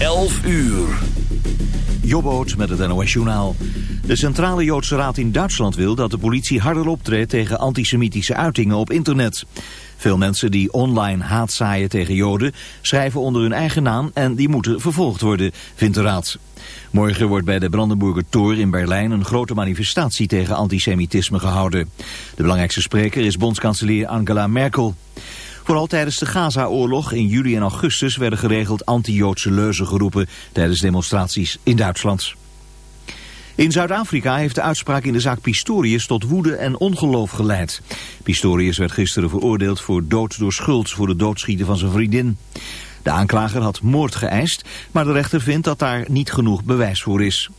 11 uur. Jobboot met het NOS Journaal. De Centrale Joodse Raad in Duitsland wil dat de politie harder optreedt tegen antisemitische uitingen op internet. Veel mensen die online haat zaaien tegen Joden schrijven onder hun eigen naam en die moeten vervolgd worden, vindt de Raad. Morgen wordt bij de Brandenburger Tor in Berlijn een grote manifestatie tegen antisemitisme gehouden. De belangrijkste spreker is bondskanselier Angela Merkel. Vooral tijdens de Gaza-oorlog in juli en augustus werden geregeld anti-Joodse leuzen geroepen tijdens demonstraties in Duitsland. In Zuid-Afrika heeft de uitspraak in de zaak Pistorius tot woede en ongeloof geleid. Pistorius werd gisteren veroordeeld voor dood door schuld voor het doodschieten van zijn vriendin. De aanklager had moord geëist, maar de rechter vindt dat daar niet genoeg bewijs voor is.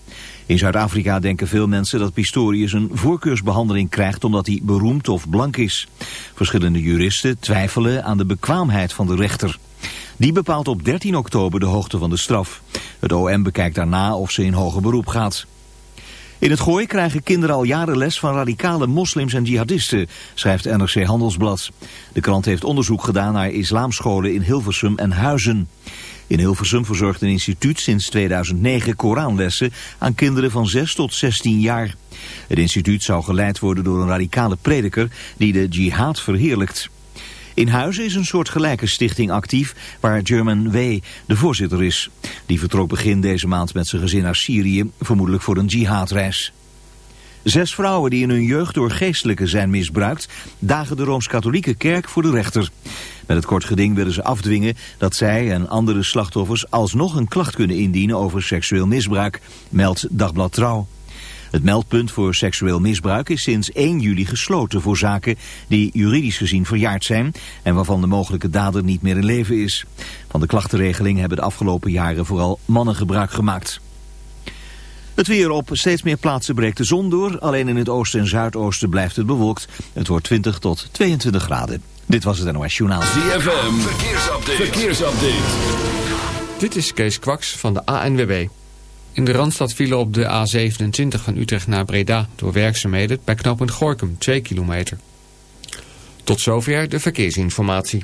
In Zuid-Afrika denken veel mensen dat Pistorius een voorkeursbehandeling krijgt omdat hij beroemd of blank is. Verschillende juristen twijfelen aan de bekwaamheid van de rechter. Die bepaalt op 13 oktober de hoogte van de straf. Het OM bekijkt daarna of ze in hoger beroep gaat. In het gooi krijgen kinderen al jaren les van radicale moslims en jihadisten, schrijft NRC Handelsblad. De krant heeft onderzoek gedaan naar islamscholen in Hilversum en Huizen. In Hilversum verzorgt een instituut sinds 2009 Koranlessen aan kinderen van 6 tot 16 jaar. Het instituut zou geleid worden door een radicale prediker die de jihad verheerlijkt. In Huizen is een soort gelijke stichting actief waar German W. de voorzitter is. Die vertrok begin deze maand met zijn gezin naar Syrië, vermoedelijk voor een jihadreis. Zes vrouwen die in hun jeugd door geestelijken zijn misbruikt... dagen de Rooms-Katholieke Kerk voor de rechter. Met het kort geding willen ze afdwingen dat zij en andere slachtoffers... alsnog een klacht kunnen indienen over seksueel misbruik, meldt Dagblad Trouw. Het meldpunt voor seksueel misbruik is sinds 1 juli gesloten voor zaken die juridisch gezien verjaard zijn en waarvan de mogelijke dader niet meer in leven is. Van de klachtenregeling hebben de afgelopen jaren vooral mannen gebruik gemaakt. Het weer op steeds meer plaatsen breekt de zon door. Alleen in het oosten en zuidoosten blijft het bewolkt. Het wordt 20 tot 22 graden. Dit was het NOS Journaal. ZFM, verkeersupdate. verkeersupdate. Dit is Kees Kwaks van de ANWB. In de Randstad vielen op de A27 van Utrecht naar Breda door werkzaamheden bij knooppunt Gorkum 2 kilometer. Tot zover de verkeersinformatie.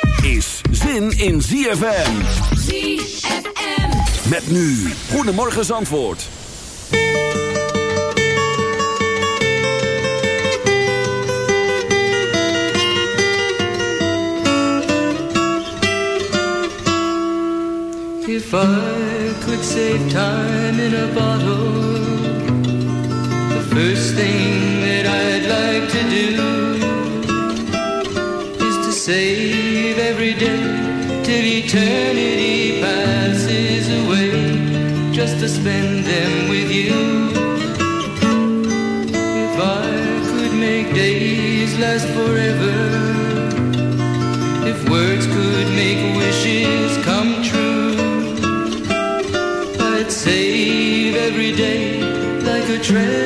is zin in ZFM. ZFM. Met nu. Goedemorgen Zandvoort. If I could save time in a bottle, the first thing that I'd like to do is to save eternity passes away, just to spend them with you. If I could make days last forever, if words could make wishes come true. I'd save every day like a treasure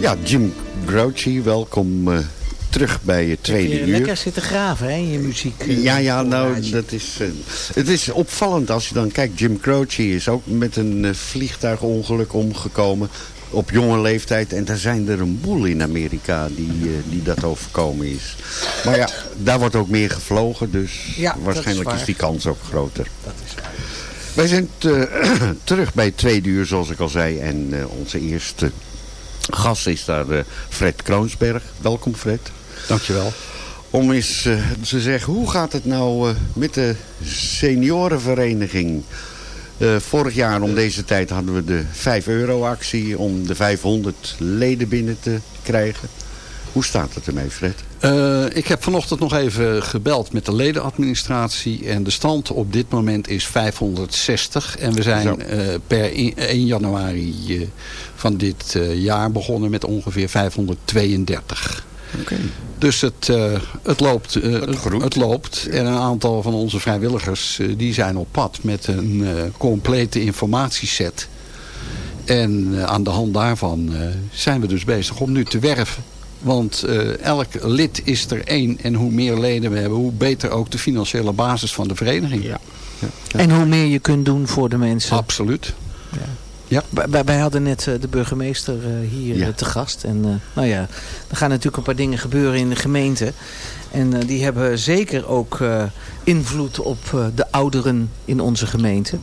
Ja, Jim Grouchy, welkom eh, terug bij je tweede je uur. lekker zitten graven hè, in je muziek. eh, Ja, ja, nou, dat is, eh, het is opvallend als je dan kijkt. Jim Croce is ook met een vliegtuigongeluk omgekomen op jonge leeftijd. En daar zijn er een boel in Amerika die, die dat overkomen is. Maar ja, daar wordt ook meer gevlogen, dus Ja, waarschijnlijk is die kans ook groter. Dat is waar. Wij zijn terug bij tweede uur, zoals ik al zei. En onze eerste gast is daar eh, Fred Kroonsberg. Welkom Fred. Dankjewel. Om eens eh, te zeggen, hoe gaat het nou eh, met de seniorenvereniging? Vorig jaar om deze tijd hadden we de 5 euro actie om de 500 leden binnen te krijgen. Hoe staat het ermee Fred? Eh, ik heb vanochtend nog even gebeld met de ledenadministratie. En de stand op dit moment is 560. En we zijn eh, per i- 1 januari eh, van dit jaar begonnen met ongeveer 532. Oké. Dus het, het loopt. Het groeit. het loopt. En een aantal van onze vrijwilligers die zijn op pad met een complete informatieset. En aan de hand daarvan zijn we dus bezig om nu te werven. Want eh, elk lid is er één. En hoe meer leden we hebben, hoe beter ook de financiële basis van de vereniging. Ja. En hoe meer je kunt doen voor de mensen. Absoluut. Wij- Wij, wij hadden net eh, de burgemeester eh, hier Ja. te gast. En eh, nou ja, er gaan natuurlijk een paar dingen gebeuren in de gemeente. En eh, die hebben zeker ook eh, invloed op eh, de ouderen in onze gemeente.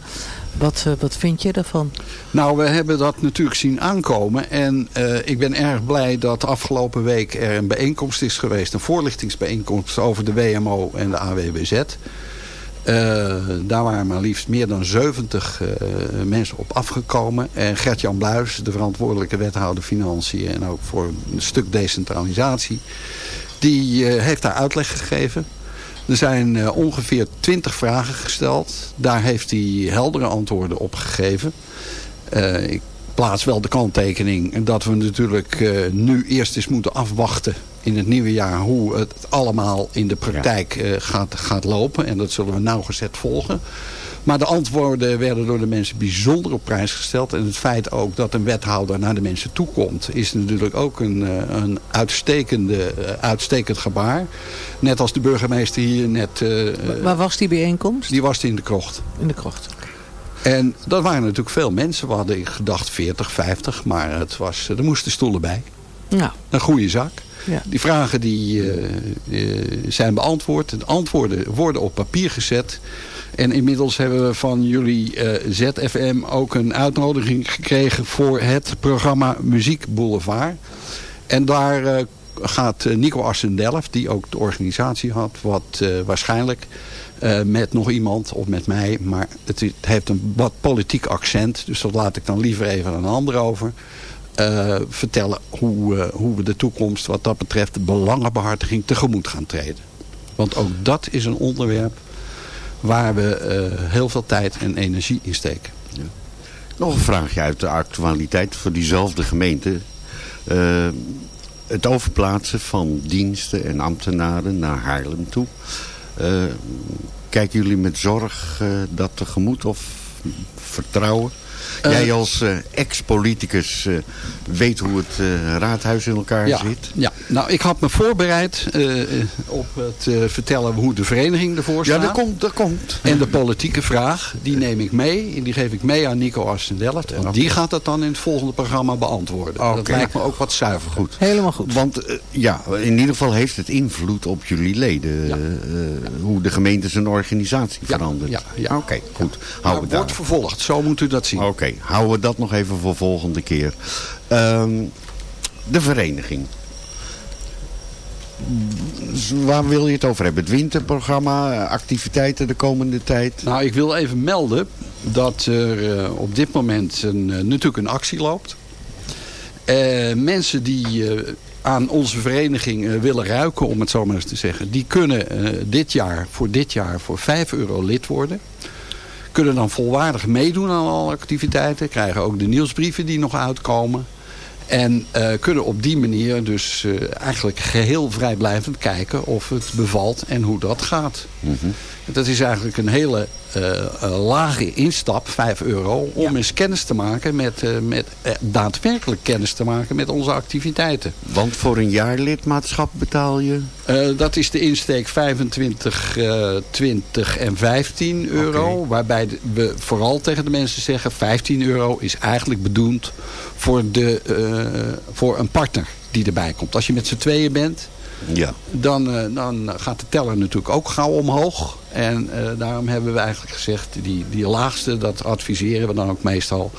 Wat, eh, wat vind je daarvan? Nou, we hebben dat natuurlijk zien aankomen. En eh, ik ben erg blij dat afgelopen week er een bijeenkomst is geweest. Een voorlichtingsbijeenkomst over de WMO en de AWBZ. Eh, daar waren maar liefst meer dan 70 eh, mensen op afgekomen. En Gert-Jan Bluis, de verantwoordelijke wethouder Financiën... en ook voor een stuk decentralisatie... die heeft daar uitleg gegeven. Er zijn eh, ongeveer 20 vragen gesteld. Daar heeft hij heldere antwoorden op gegeven. Eh, ik plaats wel de kanttekening dat we natuurlijk eh, nu eerst eens moeten afwachten in het nieuwe jaar hoe het allemaal in de praktijk gaat, gaat lopen. En dat zullen we nauwgezet volgen. Maar de antwoorden werden door de mensen bijzonder op prijs gesteld. En het feit ook dat een wethouder naar de mensen toekomt... is natuurlijk ook een, eh, een uitstekende, eh, uitstekend gebaar. Net als de burgemeester hier net... eh, Waar was die bijeenkomst? die was in de krocht. In de krocht. En dat waren natuurlijk veel mensen. We hadden gedacht 40, 50. Maar het was, er moesten stoelen bij. Nou, Een goede zak. Ja. Die vragen die, zijn beantwoord. De antwoorden worden op papier gezet. En inmiddels hebben we van jullie eh, ZFM ook een uitnodiging gekregen voor het programma Muziek Boulevard. En daar eh, gaat eh, Nico Assendelf, die ook de organisatie had, wat waarschijnlijk met nog iemand of met mij. Maar het, heeft een wat politiek accent, dus dat laat ik dan liever even aan een ander over. vertellen hoe, hoe we de toekomst wat dat betreft de belangenbehartiging tegemoet gaan treden. Want ook dat is een onderwerp waar we eh, heel veel tijd en energie in steken. Nog een vraagje uit de actualiteit voor diezelfde gemeente. Eh, het overplaatsen van diensten en ambtenaren naar Haarlem toe. Eh, kijken jullie met zorg eh, dat tegemoet of vertrouwen? Eh, Jij als eh, ex-politicus eh, weet hoe het eh, raadhuis in elkaar ja, zit. Ja, nou ik had me voorbereid op het eh, vertellen hoe de vereniging ervoor staat. Ja, dat komt, dat komt. En de politieke vraag, die neem ik mee. En die geef ik mee aan Nico Assendelft. En die gaat dat dan in het volgende programma beantwoorden. Dat lijkt me ook wat zuiver. Goed. helemaal goed. Want ja, in ieder geval heeft het invloed op jullie leden. Ja. eh, hoe de gemeente zijn organisatie Ja, verandert. ja, ja. Oké, goed. Houden we daar. Wordt vervolgd, zo moet u dat zien. Oké, houden we dat nog even voor volgende keer. Ehm, de vereniging. waar wil je het over hebben? Het winterprogramma, eh, activiteiten de komende tijd? Nou, ik wil even melden dat er eh, op dit moment een, eh, natuurlijk een actie loopt. Mensen die aan onze vereniging willen ruiken, om het zo maar eens te zeggen... die kunnen dit jaar, voor dit jaar voor 5 euro lid worden. Kunnen dan volwaardig meedoen aan alle activiteiten. Krijgen ook de nieuwsbrieven die nog uitkomen. En eh, kunnen op die manier dus eh, eigenlijk geheel vrijblijvend kijken of het bevalt en hoe dat gaat. Dat is eigenlijk een hele eh, eh, lage instap, 5 euro, om eens kennis te maken met, eh, met daadwerkelijk kennis te maken met onze activiteiten. Want voor een jaar lidmaatschap betaal je? Dat is de insteek 25, eh 20 en 15 euro. Waarbij we vooral tegen de mensen zeggen... 15 euro is eigenlijk bedoeld voor, de, voor een partner die erbij komt. Als je met z'n tweeën bent... Ja. Dan, eh, dan gaat de teller natuurlijk ook gauw omhoog. En eh, daarom hebben we eigenlijk gezegd... Die, die laagste, dat adviseren we dan ook meestal...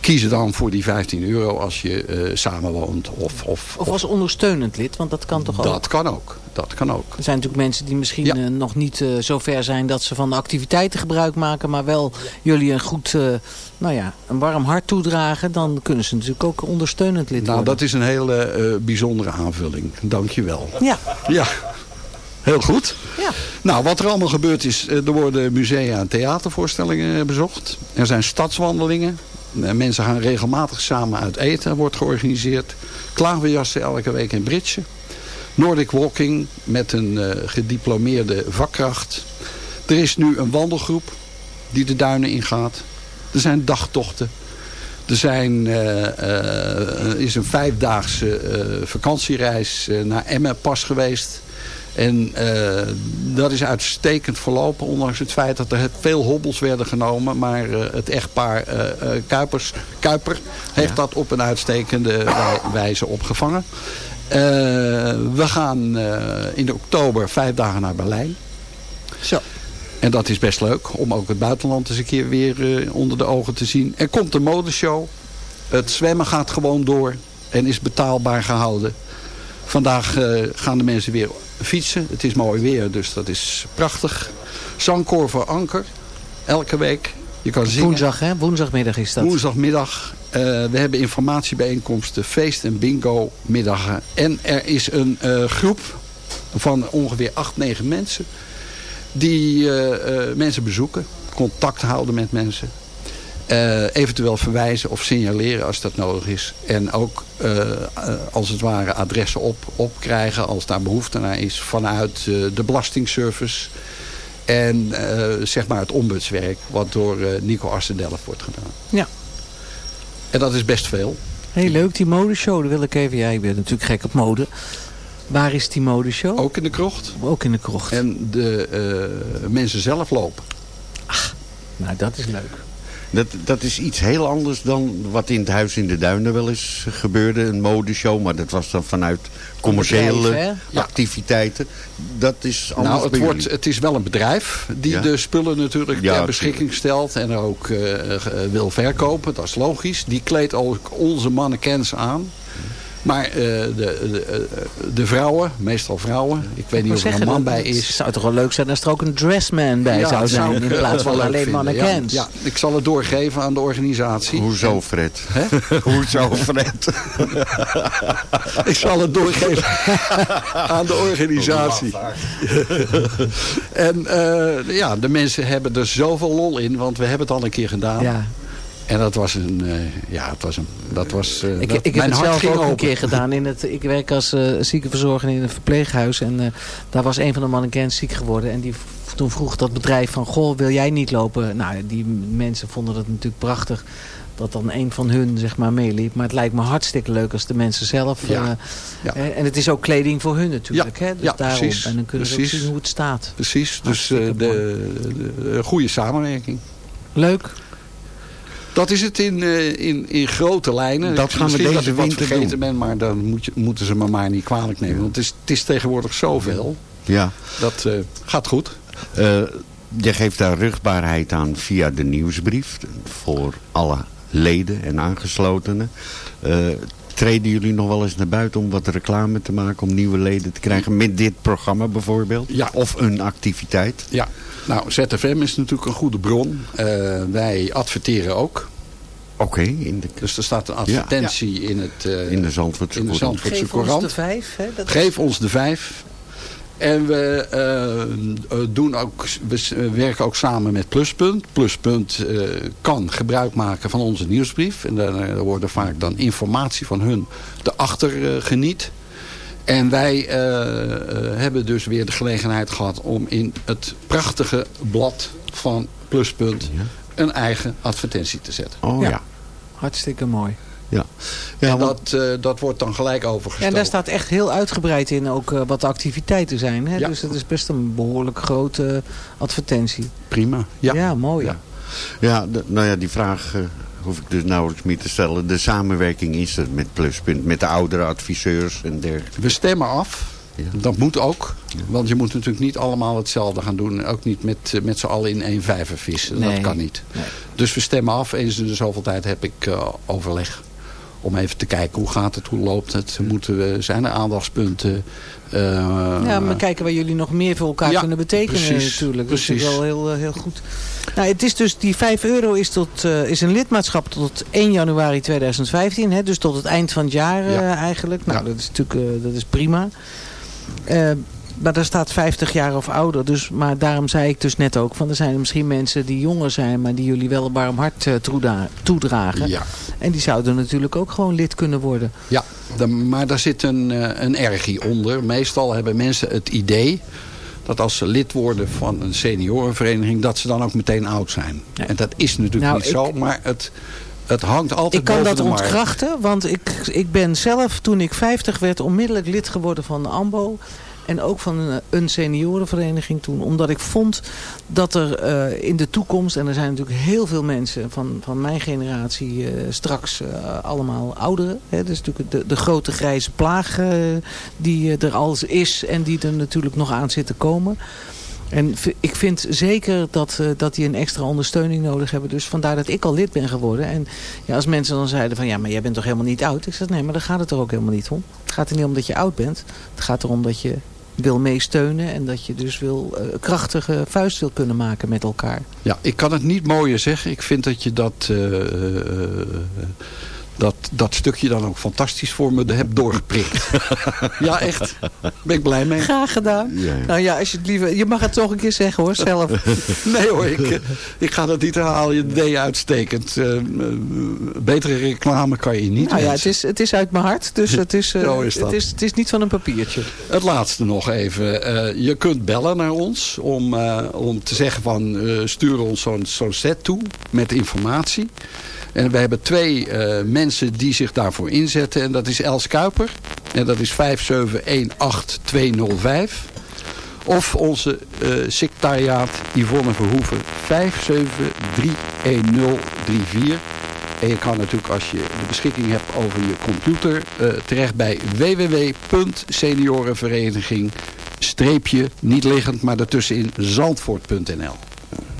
Kiezen dan voor die 15 euro als je eh samenwoont. Of, of, Of als ondersteunend lid, want dat kan toch ook? dat kan ook. Dat kan ook. Er zijn natuurlijk mensen die misschien Ja. eh, nog niet eh, zo ver zijn dat ze van de activiteiten gebruik maken, maar wel jullie een goed, eh, nou ja, een warm hart toedragen, dan kunnen ze natuurlijk ook ondersteunend lid Nou, worden. dat is een hele bijzondere aanvulling. Dank je wel. Ja, Ja, heel goed. ja. Nou, wat er allemaal gebeurd is, er worden musea en theatervoorstellingen bezocht. Er zijn stadswandelingen. Mensen gaan regelmatig samen uit eten, wordt georganiseerd. Klaverjassen elke week in Britsen. Nordic walking met een eh, gediplomeerde vakkracht. Er is nu een wandelgroep die de duinen ingaat. Er zijn dagtochten. Er zijn, eh, eh, is een vijfdaagse vakantiereis naar Emmen pas geweest. En dat is uitstekend verlopen, ondanks het feit dat er veel hobbels werden genomen. Maar het echtpaar Kuipers, Kuiper heeft dat op een uitstekende wij- wijze opgevangen. Eh, we gaan eh, in oktober vijf dagen naar Berlijn. Zo. En dat is best leuk om ook het buitenland eens een keer weer eh, onder de ogen te zien. Er komt een modeshow. Het zwemmen gaat gewoon door en is betaalbaar gehouden. Vandaag eh, gaan de mensen weer fietsen. Het is mooi weer, dus dat is prachtig. Zangkoor voor Anker. Elke week. Je kan zingen. Woensdag, hè? Woensdagmiddag is dat. Woensdagmiddag. Eh, we hebben informatiebijeenkomsten, feest- en bingo middagen. En er is een eh, groep van ongeveer 8, 9 mensen. Die eh, mensen bezoeken. Contact houden met mensen. Eventueel verwijzen of signaleren als dat nodig is. En ook als het ware adressen op, opkrijgen als daar behoefte naar is. Vanuit de belastingservice. En zeg maar het ombudswerk wat door eh, Nico Arsendelf wordt gedaan. Ja. En dat is best veel. Heel leuk, die modeshow, daar wil ik even... Ja, ik ben natuurlijk gek op mode. Waar is die modeshow? Ook in de krocht. Ook in de krocht. En de eh, mensen zelf lopen. Nou, dat is leuk. Dat, dat is iets heel anders dan wat in het Huis in de Duinen wel eens gebeurde. Een modeshow, maar dat was dan vanuit commerciële Bedrijf, activiteiten. Dat is anders Nou, het, wordt, het is wel een bedrijf die Ja. de spullen natuurlijk Ja, ter beschikking stelt. En er ook eh, wil verkopen. Dat is logisch. Die kleedt ook onze mannequins aan. Maar eh, de, de, eh, de vrouwen, meestal vrouwen. Ik weet niet of er een man dat- bij Het is. zou toch wel leuk zijn als er ook een dressman bij Ja, zou zijn. in eh, plaats wel van alleen mannequins. Ja, ja, ik zal het doorgeven aan de organisatie. Hoezo, Fred? Hè? Hoezo, Fred? Ik zal het doorgeven aan de organisatie. en eh, ja, de mensen hebben er zoveel lol in, want we hebben het al een keer gedaan. Ja. En dat was een, eh, ja, het was een, dat was, eh, Ik, dat, ik heb het zelf ook een keer gedaan. In het, ik werk als eh, ziekenverzorger in een verpleeghuis. En daar was een van de mannequins ziek geworden. En die, toen vroeg dat bedrijf van... Goh, wil jij niet lopen? Nou, die mensen vonden dat natuurlijk prachtig. Dat dan een van hun zeg maar meeliep. Maar het lijkt me hartstikke leuk als de mensen zelf... Ja. Ja. en het is ook kleding voor hun natuurlijk. Ja. Hè? Dus Ja, daarom. precies. En dan kunnen ze ook zien hoe het staat. Precies, dus Hartstikke de, de, de goede samenwerking. Leuk. Dat is het in, eh, in, in grote lijnen. Dat gaan we deze dat winter vergeten doen. ben, maar dan moet je, moeten ze me maar niet kwalijk nemen. Want het is, het is tegenwoordig zoveel. Ja. Dat eh, gaat goed. Eh, je geeft daar rugbaarheid aan via de nieuwsbrief voor alle leden en aangeslotenen. Treden jullie nog wel eens naar buiten om wat reclame te maken, om nieuwe leden te krijgen met dit programma bijvoorbeeld? Ja. Of een activiteit? Ja, nou ZFM is natuurlijk een goede bron. Eh, wij adverteren ook. Oké, in de, Dus er staat een advertentie in, het, eh, in de Zandvoortse in de Courant. Zandvoortse Geef ons de vijf. Hè? Dat Geef ons de vijf. En we, eh, eh, doen ook, we werken ook samen met Pluspunt. Pluspunt eh, kan gebruik maken van onze nieuwsbrief. En daar worden vaak dan informatie van hun erachter eh, geniet. En wij hebben dus weer de gelegenheid gehad om in het prachtige blad van Pluspunt een eigen advertentie te zetten. Oh ja. Ja. ja. Hartstikke mooi. Ja. en want- dat, eh, dat wordt dan gelijk Ja, overgestoken. en daar staat echt heel uitgebreid in ook eh, wat de activiteiten zijn. Hè? Ja. Dus het is best een behoorlijk grote advertentie. Prima. Ja. mooi. Ja. Ja, de- nou ja, die vraag eh, hoef ik dus nauwelijks meer te stellen. De samenwerking is er met Pluspunt, met de oudere adviseurs en dergelijke. We stemmen af. Ja. Dat moet ook. Want je moet natuurlijk niet allemaal hetzelfde gaan doen. Ook niet met, met z'n allen in één vijver vissen. Nee. Dat kan niet. Nee. Dus we stemmen af. Eens in de zoveel tijd heb ik eh, overleg. Om even te kijken hoe gaat het, hoe loopt het. Moeten we, zijn er aandachtspunten? Eh, Ja, maar kijken waar jullie nog meer voor elkaar Ja, kunnen betekenen precies, natuurlijk. Dat precies. is wel heel, eh, heel goed. Nou, het is dus, die 5 euro is, tot, eh, is een lidmaatschap tot 1 januari 2015. Hè, dus tot het eind van het jaar Ja. eigenlijk. Nou, Ja. dat is natuurlijk dat is prima. Maar daar staat 50 jaar of ouder. Dus, maar daarom zei ik dus net ook. Van, er zijn misschien mensen die jonger zijn. Maar die jullie wel een warm hart eh, toedragen. Ja, En die zouden natuurlijk ook gewoon lid kunnen worden. ja de- maar daar zit een, eh, een ergie onder. Meestal hebben mensen het idee dat als ze lid worden van een seniorenvereniging... dat ze dan ook meteen oud zijn. Ja. En dat is natuurlijk Nou, niet zo. Maar het, het hangt altijd Ik kan dat ontkrachten, want ik, ik ben zelf toen ik 50 werd onmiddellijk lid geworden van de AMBO. En ook van een, een seniorenvereniging toen. Omdat ik vond dat er eh, in de toekomst, en er zijn natuurlijk heel veel mensen van, van mijn generatie eh, straks eh, allemaal ouderen. Hè, is natuurlijk de, de grote grijze plaag die er al is en die er natuurlijk nog aan zit te komen. En ik vind zeker dat, eh, dat die een extra ondersteuning nodig hebben. Dus vandaar dat ik al lid ben geworden. En ja, als mensen dan zeiden van ja, maar jij bent toch helemaal niet oud? Ik zeg nee, maar daar gaat het er ook helemaal niet om. Het gaat er niet om dat je oud bent. Het gaat erom dat je wil meesteunen. En dat je dus wil eh, krachtige vuist wil kunnen maken met elkaar. Ja, ik kan het niet mooier zeggen. Ik vind dat je dat, eh, dat, dat stukje dan ook fantastisch voor me hebt doorgeprikt. ja, echt. Ben ik blij mee. Graag gedaan. Ja, ja. Nou ja, als je het liever... Je mag het toch een keer zeggen hoor, zelf. Nee hoor, ik, eh, ik ga dat niet herhalen. Je deed uitstekend. Eh, eh, betere reclame kan je niet nou ja, het is, het is uit mijn hart. Dus het is, eh, Zo is dat. Het, is, het is niet van een papiertje. Het laatste nog even. Eh, je kunt bellen naar ons om, eh, om te zeggen van eh, stuur ons zo'n zo'n set toe met informatie. En we hebben twee eh, mensen die zich daarvoor inzetten. En dat is Els Kuiper. En dat is 5718205. Of onze eh secretariaat Yvonne Verhoeven 5731034. En je kan natuurlijk als je de beschikking hebt over je computer eh, terecht bij www.seniorenvereniging streepje, niet liggend, maar ertussenin zandvoort.nl.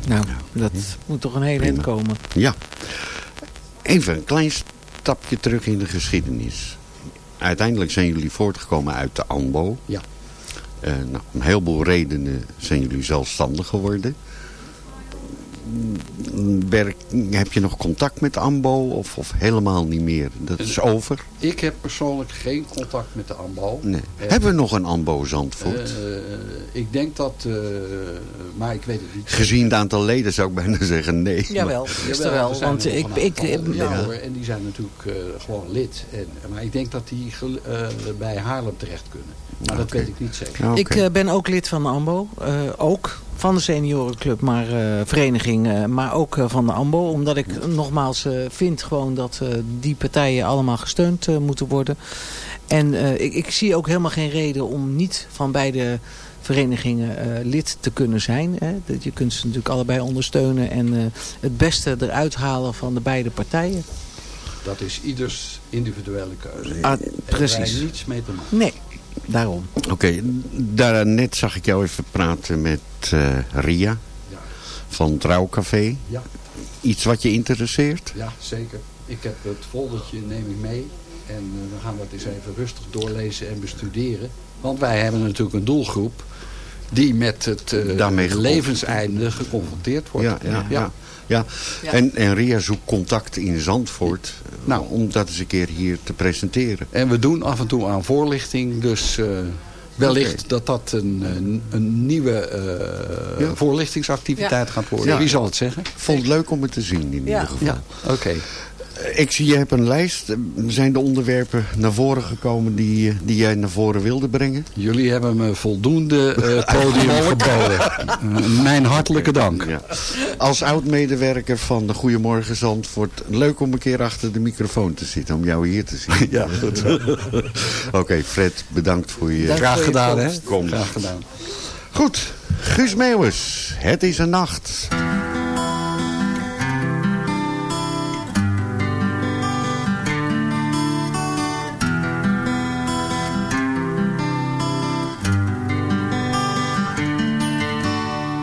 Nou, dat moet toch een hele eind komen. Ja. Even een klein stapje terug in de geschiedenis. Uiteindelijk zijn jullie voortgekomen uit de ANBO. Ja. Eh, nou, om een heleboel redenen zijn jullie zelfstandig geworden. Werk, heb je nog contact met ANBO of, of helemaal niet meer? Dat is over? Ik heb persoonlijk geen contact met de AMBO. Nee. Eh, Hebben we nog een ANBO Zandvoort? eh, ik denk dat, eh, maar ik weet het niet. Gezien het aantal leden zou ik bijna zeggen nee. Jawel, is er wel. er zijn Want er ik, ik, ja, hoor, en die zijn natuurlijk eh, gewoon lid. En, maar ik denk dat die eh, bij Haarlem terecht kunnen. Maar dat Oké. weet ik niet zeker. Oké. ik ben ook lid van de AMBO. eh, ook van de seniorenclub, maar eh, vereniging. eh, maar ook eh, van de AMBO. Omdat ik nogmaals vind gewoon dat die partijen allemaal gesteund moeten worden. En ik, ik zie ook helemaal geen reden om niet van beide verenigingen lid te kunnen zijn. Hè. Dat Je kunt ze natuurlijk allebei ondersteunen en het beste eruit halen van de beide partijen. Dat is ieders individuele keuze. Ah, precies. Daar niets mee te maken. Nee, daarom. Oké, daarnet zag ik jou even praten met eh, Ria Ja. van Trouwcafé. Ja. Iets wat je interesseert? Ja, zeker. Ik heb het foldertje, neem ik mee. En eh, we gaan dat eens even rustig doorlezen en bestuderen. Want wij hebben natuurlijk een doelgroep die met het eh, levenseinde geconfronteerd wordt. Ja, ja, ja. Ja. En, en Ria zoekt contact in Zandvoort nou. om dat eens een keer hier te presenteren. En we doen af en toe aan voorlichting, dus eh, wellicht dat dat een, een, een nieuwe eh, Ja. voorlichtingsactiviteit gaat worden. Ja. Wie zal het zeggen? Vond het leuk om het te zien in Ja. ieder geval. Ja, oké. Ik zie, je hebt een lijst. Zijn de onderwerpen naar voren gekomen die, eh, die jij naar voren wilde brengen? Jullie hebben me voldoende eh, podium geboden. Eh, mijn hartelijke dank. Ja. Als oud-medewerker van de Goedemorgen Zandvoort... leuk om een keer achter de microfoon te zitten, om jou hier te zien. Ja, goed. Oké, Fred, bedankt voor je... Dank Graag voor je gedaan, hè? Graag gedaan. Goed, Guus Meeuwis, het is een nacht.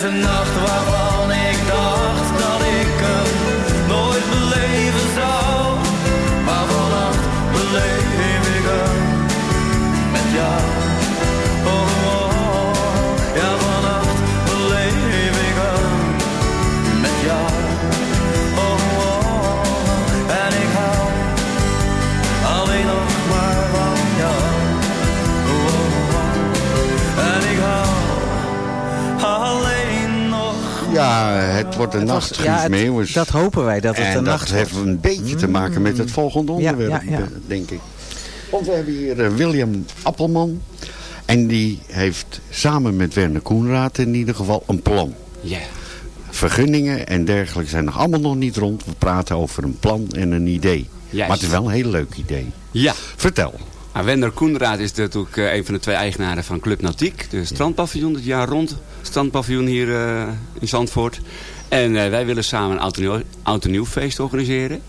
is een nacht waarvan wordt een Het nacht, was- Guus ja, het- Meeuwis. dat hopen wij, dat het en een dat nacht heeft een beetje te maken met het volgende onderwerp, ja, ja. denk ik. Want we hebben hier eh, William Appelman. En die heeft samen met Werner Koenraad in ieder geval een plan. Ja. Vergunningen en dergelijke zijn nog allemaal nog niet rond. We praten over een plan en een idee. Juist. Maar het is wel een heel leuk idee. Ja. Vertel. Nou, Wender Koenraad is natuurlijk eh, een van de twee eigenaren van Club Nautiek. De strandpaviljoen, het jaar rond strandpaviljoen hier eh, in Zandvoort. En eh, wij willen samen een oud en nieuw- feest organiseren.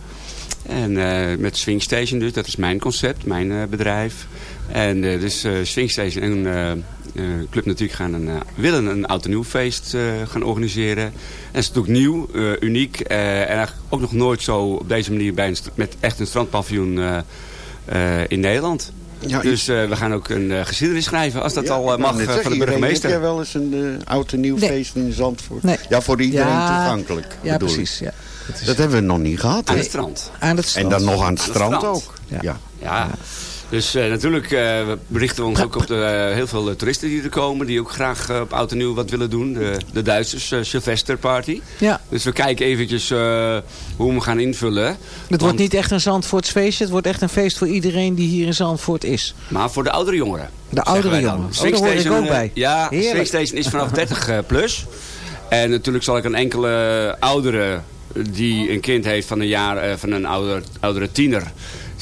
En eh, met Swing Station dus, dat is mijn concept, mijn eh, bedrijf. En dus Swing Station en Club natuurlijk gaan een, willen een oud en nieuw feest gaan organiseren. En het is natuurlijk nieuw, uniek en ook nog nooit zo op deze manier bij een, met echt een strandpaviljoen in Nederland. Ja, dus eh, we gaan ook een eh, geschiedenis schrijven als dat Ja, al eh, mag van de burgemeester. Heb jij wel eens een eh, oud en nieuw Nee. feest in Zandvoort? Nee. Ja, voor iedereen Ja, toegankelijk. Ja, precies. Ja. Dat is Dat hebben we nog niet gehad. Aan het strand. aan het strand. En dan nog aan het Aan het strand, strand. ook. Ja. Ja, dus eh, natuurlijk we berichten we ons ook op de, eh, heel veel toeristen die er komen. Die ook graag op oud en nieuw wat willen doen. De, de Duitsers, eh Sylvester Party. Ja. Dus we kijken eventjes hoe we hem gaan invullen. Het Want- wordt niet echt een Zandvoorts feestje. Het wordt echt een feest voor iedereen die hier in Zandvoort is. Maar voor de oudere jongeren. De oudere jongeren. Oh, daar hoor ik ook bij. Ja, Station is vanaf 30 eh, plus. En natuurlijk zal ik een enkele oudere die een kind heeft van een jaar, van een ouder, oudere tiener.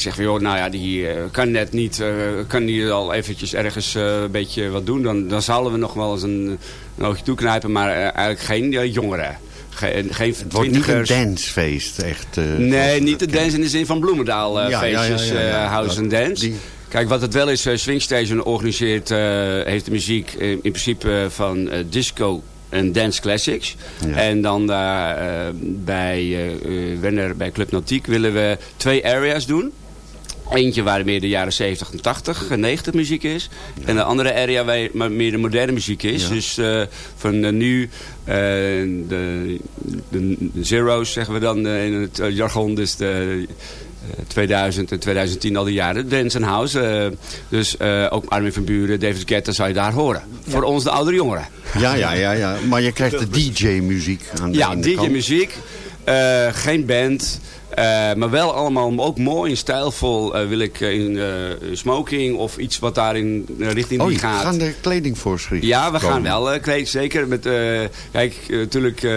Zeggen we, joh, nou ja, die eh, kan net niet, eh, kan die al eventjes ergens eh, een beetje wat doen. Dan, dan zouden we nog wel eens een, een oogje toeknijpen, maar eigenlijk geen jongeren. Geen, geen Het wordt niet een dancefeest, echt. Nee, niet de dance in de zin van Bloemendaal Ja, feestjes, ja, ja. house and dance. die- Kijk, wat het wel is, eh, Swing Station organiseert, heeft de muziek in principe van disco en dance classics. En dan bij Wenner, bij Club Nautiek willen we twee areas doen. Eentje waar meer de jaren 70 en 80 en 90 muziek is. En de andere area waar meer de moderne muziek is. Ja. Dus eh, van eh, nu eh, de, de zero's zeggen we dan in het jargon. Dus de eh, 2000 en 2010 al die jaren. Dance and House. dus eh, ook Armin van Buren, David Guetta zou je daar horen. Voor ons de oudere jongeren. Ja, ja, ja, ja. Maar je krijgt de DJ-muziek aan de Ja, ene kant. Eh, geen band. eh, maar wel allemaal ook mooi en stijlvol wil ik eh, in eh, smoking of iets wat daar in eh, richting Oh, die gaat. gaan de kledingvoorschriften Ja, we gaan wel kleed, zeker. Met, eh, kijk, eh, natuurlijk, uh,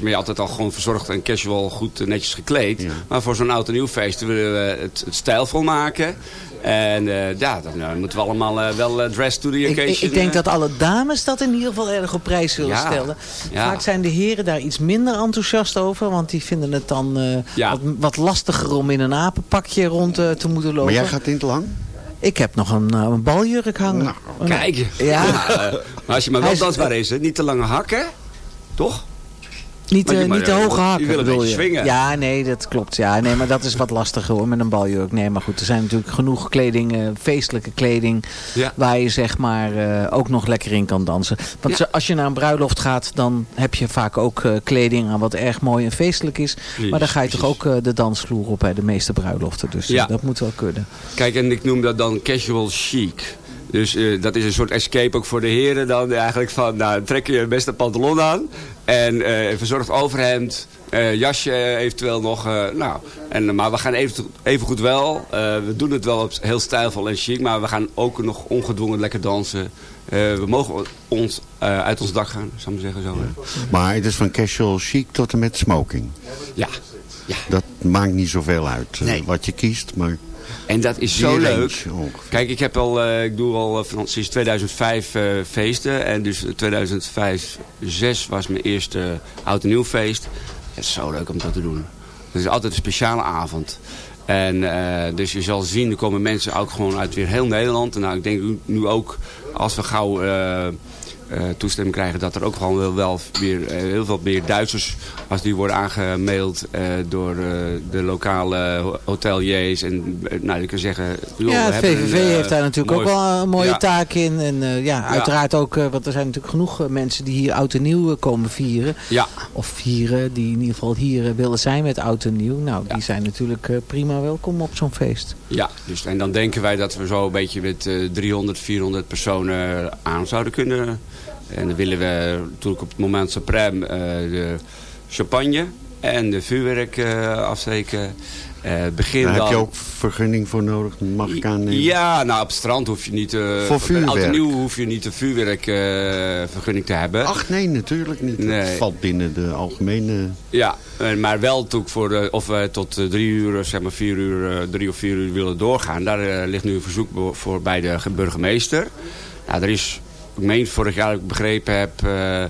ben je altijd al gewoon verzorgd en casual goed eh, netjes gekleed. Ja. Maar voor zo'n oud en nieuw feest willen we het, het stijlvol maken. En eh, ja, dan eh, moeten we allemaal eh, wel dress to the occasion. ik, ik denk dat alle dames dat in ieder geval erg op prijs zullen Ja. stellen. Ja. Vaak zijn de heren daar iets minder enthousiast over. Want die vinden het dan eh, Ja. wat, wat lastiger om in een apenpakje rond te moeten lopen. Maar jij gaat in het lang? Ik heb nog een, een baljurk hangen. Nou, Kijk, Ja. maar als je maar wel dansbaar is, hè? niet te lange hakken, toch? Niet, eh, niet te hoge je hakken, wil een bedoel beetje je? swingen. Ja, nee, dat klopt. Ja, nee, maar dat is wat lastiger hoor, met een baljurk. Nee, maar goed, er zijn natuurlijk genoeg kleding, eh, feestelijke kleding... Ja. waar je zeg maar eh, ook nog lekker in kan dansen. Want Ja. als je naar een bruiloft gaat, dan heb je vaak ook kleding aan wat erg mooi en feestelijk is. maar dan ga je toch ook de dansvloer op bij de meeste bruiloften. Dus Ja. dat moet wel kunnen. Kijk, en ik noem dat dan casual chic. Dus eh, dat is een soort escape ook voor de heren dan eigenlijk van, nou, trek je beste pantalon aan. En eh verzorgd overhemd, eh, jasje eventueel nog. nou, en, maar we gaan even, even goed wel. we doen het wel op heel stijlvol en chic. Maar we gaan ook nog ongedwongen lekker dansen. We mogen ons uit ons dak gaan, zou ik maar zeggen zo. Maar het is van casual chic tot en met smoking. Ja. Ja. Dat maakt niet zoveel uit eh, Nee. wat je kiest, maar En dat is zo leuk. Kijk, ik, heb al, eh, ik doe al van, sinds 2005 eh, feesten. En dus 2005, 6 was mijn eerste oud en nieuw feest. Het is zo leuk om dat te doen. Het is altijd een speciale avond. En dus je zal zien, er komen mensen ook gewoon uit weer heel Nederland. En nou, ik denk nu ook, als we gauw toestemming krijgen... dat er ook gewoon wel, wel weer eh, heel veel meer Duitsers... als die worden aangemaild eh, door eh, de lokale ho- hoteliers. En eh, nou, je kan zeggen... joh, ja, het VVV een, eh, heeft daar natuurlijk mooi- ook wel een mooie Ja. taak in. En eh, ja, uiteraard ook, eh, want er zijn natuurlijk genoeg eh, mensen die hier oud en nieuw eh, komen vieren. Ja, Of vieren, die in ieder geval hier eh, willen zijn met oud en nieuw. Nou, die zijn natuurlijk eh, prima welkom op zo'n feest. ja dus, en dan denken wij dat we zo een beetje met eh 300, 400 personen aan zouden kunnen. En dan willen we natuurlijk op het moment supreme eh, de champagne en de vuurwerk eh, afsteken. Eh, begin Daar dan... heb je ook vergunning voor nodig, mag ik aannemen. Ja, nou op het strand hoef je niet... eh Voor Oud vuurwerk? nieuw hoef je niet een vuurwerkvergunning te hebben. Ach nee, natuurlijk niet. Nee. Dat valt binnen de algemene... Ja, maar wel natuurlijk voor de, of we tot drie uur, zeg maar vier uur, drie of vier uur willen doorgaan. Daar ligt nu een verzoek voor bij de burgemeester. Nou, er is, meen vorig jaar dat ik begrepen heb, eh,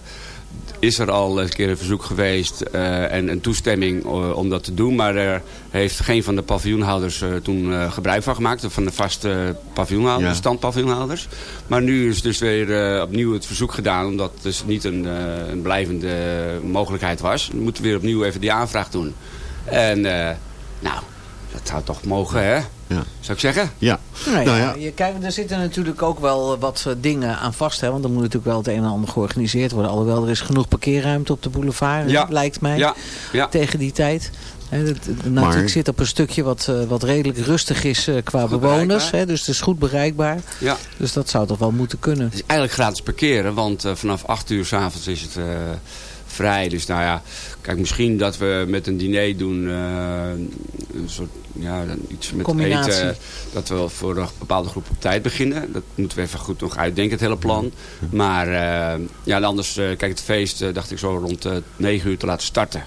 is er al een keer een verzoek geweest eh, en een toestemming eh, om dat te doen. Maar er heeft geen van de paviljoenhouders toen gebruik van gemaakt. Van de vaste paviljoenhouders, Ja. standpaviljoenhouders. Maar nu is dus weer opnieuw het verzoek gedaan. Omdat het dus niet een, een blijvende mogelijkheid was. We moeten weer opnieuw even die aanvraag doen. En nou, dat zou toch mogen hè? Ja. Zou ik zeggen? Ja. Nou ja, Nou ja. Je, kijk, er zitten natuurlijk ook wel eh, wat eh, dingen aan vast. Hè, want er moet natuurlijk wel het een en ander georganiseerd worden. Alhoewel, er is genoeg parkeerruimte op de boulevard, Ja. lijkt mij. Ja, ja. Tegen die tijd. Natiek Maar- zit op een stukje wat, eh, wat redelijk rustig is qua Goed bewoners. Hè, dus het is goed bereikbaar. Ja. Dus dat zou toch wel moeten kunnen. Het is eigenlijk gratis parkeren, want vanaf 8 uur s'avonds is het eh, vrij. Dus nou ja, kijk, misschien dat we met een diner doen, eh, een soort, ja, iets met Combinatie. eten. Dat we voor een bepaalde groep op tijd beginnen. Dat moeten we even goed nog uitdenken, het hele plan. Maar eh, ja, anders, eh, kijk, het feest dacht ik zo rond eh 9 uur te laten starten.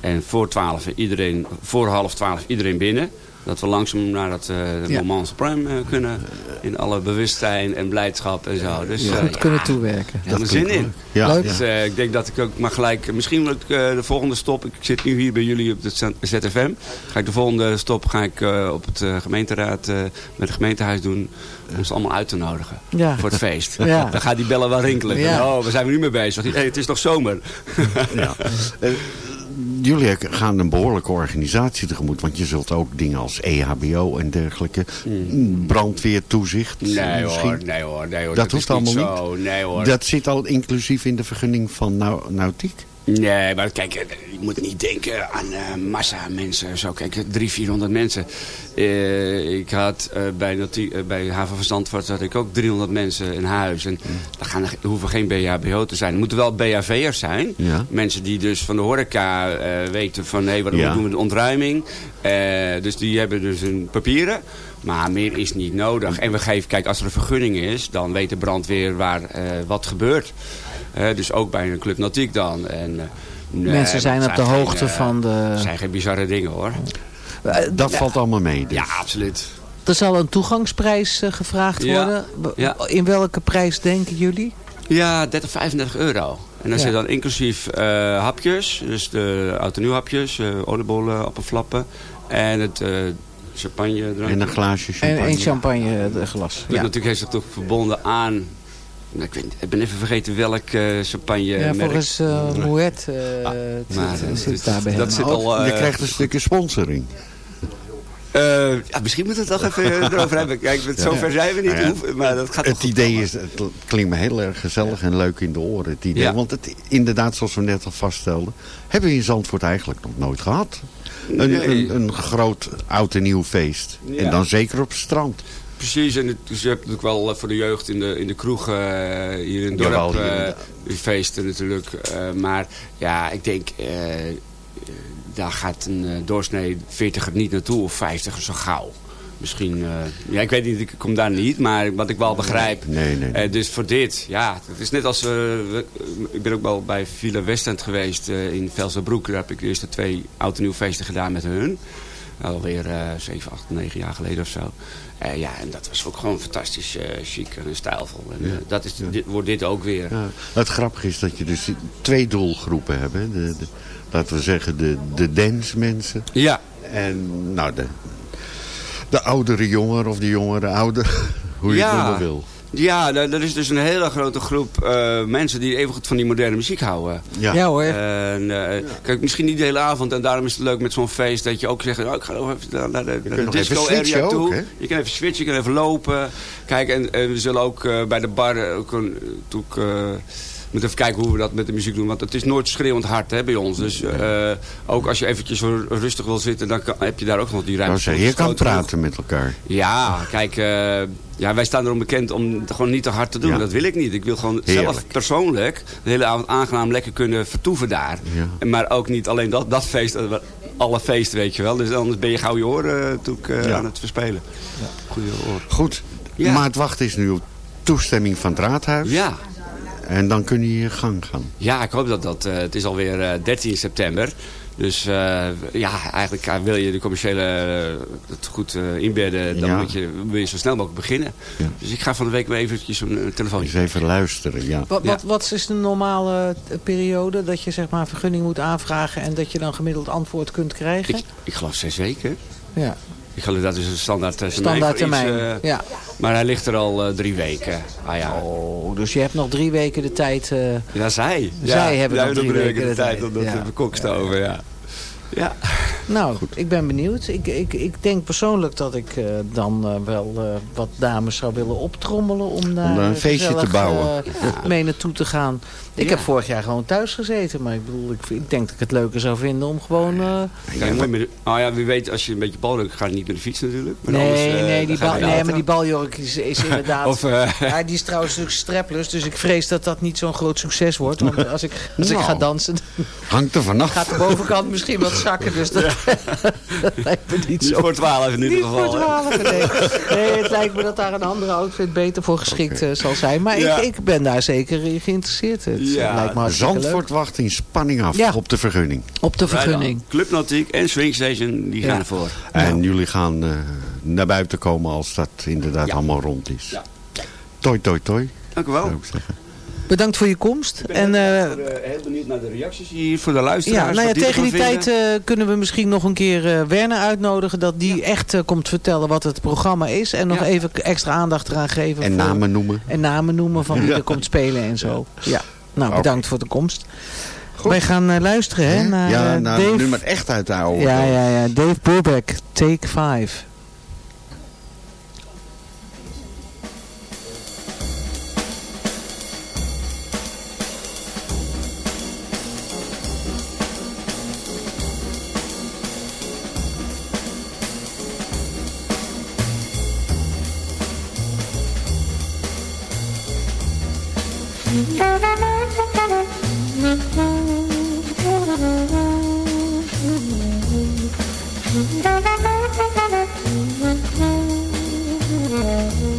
En voor 12 iedereen, voor half 12 iedereen binnen. Dat we langzaam naar dat eh Ja. moment supreme eh, kunnen. In alle bewustzijn en blijdschap en zo. Dus, Ja. eh, Goed ja, kunnen toewerken. ik heb er zin in. Ja, Leuk. Dus, eh, ik denk dat ik ook maar gelijk... Misschien wil ik eh, de volgende stop... Ik zit nu hier bij jullie op de ZFM. Ga ik de volgende stop ga ik eh, op het gemeenteraad... eh, met het gemeentehuis doen. Om ze allemaal uit te nodigen. Ja. Voor het feest. Ja. Dan gaat die bellen wel rinkelen. Ja. Oh, waar zijn we nu mee bezig? Hey, het is nog zomer. Jullie gaan een behoorlijke organisatie tegemoet. Want je zult ook dingen als EHBO en dergelijke. Brandweertoezicht Hmm. Nee misschien. hoor, nee hoor. Nee, hoor. Dat is hoeft allemaal niet. niet. Zo. Nee hoor. Dat zit al inclusief in de vergunning van nau nautiek. Nee, maar kijk, eh, je moet niet denken aan eh, massa mensen. Zo, kijk, 300, 400 mensen. Eh, ik had eh, bij, eh, bij Haven van Zandvoort had ik ook 300 mensen in huis. En daar gaan er, hoeven geen BHBO te zijn. Er moeten wel BHV'ers zijn. Ja. Mensen die dus van de horeca weten van... hé, wat Ja. doen we de ontruiming? Dus die hebben dus hun papieren. Maar meer is niet nodig. En we geven, kijk, als er een vergunning is... dan weet de brandweer waar wat gebeurt. Eh, dus ook bij een club Natiek dan. En, eh, nee, Mensen zijn op de geen, hoogte eh, van de... Het zijn geen bizarre dingen hoor. Dat valt allemaal mee. dus. Ja, absoluut. Er zal een toegangsprijs eh, gevraagd Ja. worden. Ja. In welke prijs denken jullie? Ja, 30, 35 euro. En dan Ja. zit dan inclusief eh, hapjes. Dus de oud en nieuw hapjes. eh oliebollen, appelflappen. En het eh, champagne drank. En een glaasje En champagne. een champagne eh, glas. Dat Ja. natuurlijk heeft zich toch verbonden aan... nou, ik, weet, niet, ik ben even vergeten welk eh, champagne Ja, volgens eh Moet eh, zit, eh, zit dat zit al, eh, je krijgt een stukje sponsoring. Eh, ja, misschien moeten we het toch even eh, erover hebben. Kijk, zover zijn we niet. Nou ja. Hoeven- maar dat gaat Het idee komen. is, het klinkt me heel erg gezellig en leuk in de oren. Het idee. Ja. Want het, inderdaad, zoals we net al vaststelden, hebben we in Zandvoort eigenlijk nog nooit gehad. Een, Nee. een, een groot oud en nieuw feest. Ja. En dan zeker op het strand. Precies, en het, dus je hebt natuurlijk wel eh, voor de jeugd in de, in de kroeg eh, hier in het dorp Jawel, eh, feesten natuurlijk. Maar ja, ik denk, daar gaat een doorsnee 40er niet naartoe of 50er zo gauw. Misschien, ja ik weet niet, ik kom daar niet, maar wat ik wel begrijp. Nee, nee. nee. Dus voor dit, ja, het is net als, we- ik ben ook wel bij Villa Westend geweest in Velsenbroek. Daar heb ik de eerste twee oud en nieuw feesten gedaan met hun. Alweer eh 7, 8, 9 jaar geleden of zo. Eh, ja, en dat was ook gewoon fantastisch eh, chic en stijlvol. En, eh, dat is, dit, wordt dit ook weer. Ja, het grappige is dat je dus twee doelgroepen hebt. Hè? De, de, laten we zeggen de, de dansmensen. Ja, En nou, de, de oudere jongeren of de jongere ouder. Hoe je Ja. het noemen wil. Ja er, er is dus een hele grote groep eh, mensen die even goed van die moderne muziek houden. Ja. Ja hoor. En, eh, Kijk, misschien niet de hele avond. En daarom is het leuk met zo'n feest dat je ook zegt... Oh, ik ga nog even naar de, naar de disco area ook, toe. hè? Je kan even switchen, je kan even lopen. Kijk, en, en we zullen ook eh, bij de bar... Ook een, eh, moet even kijken hoe we dat met de muziek doen. Want het is nooit schreeuwend hard hè, bij ons. Dus eh, ook als je eventjes zo rustig wil zitten... dan kan- heb je daar ook nog die ruimte. Nou, je kan genoeg. praten met elkaar. Ja, kijk, eh, ja, wij staan erom bekend om het gewoon niet te hard te doen. Ja. Dat wil ik niet. Ik wil gewoon Heerlijk. zelf persoonlijk de hele avond aangenaam lekker kunnen vertoeven daar. Ja. Maar ook niet alleen dat, dat feest, eh, alle feesten weet je wel. Dus anders ben je gauw je oren eh, natuurlijk, eh, Ja. aan het verspelen. Goeie oor. Goed, Ja. maar het wachten is nu op toestemming van het raadhuis. Ja. En dan kun je je gang gaan. ja, ik hoop dat dat... eh, het is alweer eh 13 september. Dus eh, ja, eigenlijk eh, wil je de commerciële eh, het goed eh, inbedden, dan Ja. moet je, wil je zo snel mogelijk beginnen. Dus ik ga van de week weer eventjes een, een telefoon. Eens even luisteren, ja. Wat, wat, wat is de normale eh, periode dat je zeg maar vergunning moet aanvragen en dat je dan gemiddeld antwoord kunt krijgen? Ik, ik geloof zes weken. Ja. Ik geloof dat is een standaard termijn. Standaard iets, termijn, eh, ja. Maar hij ligt er al eh, drie weken. Ah, ja. Oh, dus je hebt nog drie weken de tijd. eh, Ja, zij. Zij ja, hebben nog drie weken de de tijd tijd, om dat ja. te bekokstoven, ja. Ja. Nou, ik ben benieuwd. Ik, ik, ik denk persoonlijk dat ik eh, dan eh, wel eh, wat dames zou willen optrommelen om daar daar een eh, feestje te bouwen. eh, mee naartoe te gaan. Ik Ja. heb vorig jaar gewoon thuis gezeten, maar ik bedoel, ik, ik denk dat ik het leuker zou vinden om gewoon... eh, met de- nou ja, wie weet, als je een beetje balruk ga je niet met de fiets natuurlijk. Maar nee, anders, eh, nee, die bal, nee, maar die baljork is, is inderdaad... Of, eh, ja, die is trouwens natuurlijk strapless, dus ik vrees dat dat niet zo'n groot succes wordt. Want als ik, als ik ga Nou. dansen, Hangt er vanaf. gaat de bovenkant misschien wat zakken. Dus dat, dat lijkt me niet Niet zo voor 12 in ieder Niet geval. voor. 12, nee. nee. Het lijkt me dat daar een andere outfit beter voor geschikt zal zijn. Maar Ja. ik, ik ben daar zeker in geïnteresseerd. Eh, Ja, lijkt me hartstikke Zandvoort wacht in spanning af Ja. op de vergunning. Op de vergunning. Club Nautiek en Swing Station, die Ja. gaan ervoor. En jullie gaan eh, naar buiten komen als dat inderdaad Ja. allemaal rond is. Ja. Toi, toi, toi, Dank u wel. zou ik zeggen. Bedankt voor je komst. Ik ben En heel, eh, heel benieuwd naar de reacties hier voor de luisteraars. ja, nou ja, wat die tegen die tijd eh, kunnen we misschien nog een keer eh, Werner uitnodigen. Dat die echt komt vertellen wat het programma is. En nog Ja. even extra aandacht eraan geven. En voor- namen noemen. En namen noemen van wie Ja. er komt spelen en zo. Ja. Nou, bedankt voor de komst. Wij gaan eh, luisteren hè, naar ja, eh, Dave. nu maar echt uit de oude. Ja, ja, ja. Dave Brubeck, Take 5. Thank you.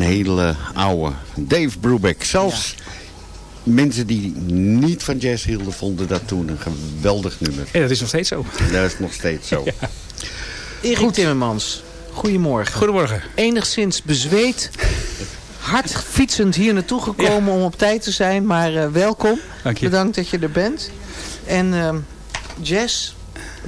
Een hele oude. Dave Brubeck. Zelfs mensen die niet van jazz hielden, vonden dat toen een geweldig nummer. En dat is nog steeds zo. Dat is nog steeds zo. Erik Timmermans, goedemorgen. Goedemorgen. Enigszins bezweet. Hard fietsend hier naartoe gekomen om op tijd te zijn. Maar eh, welkom. Dank je. Bedankt dat je er bent. En ehm, jazz.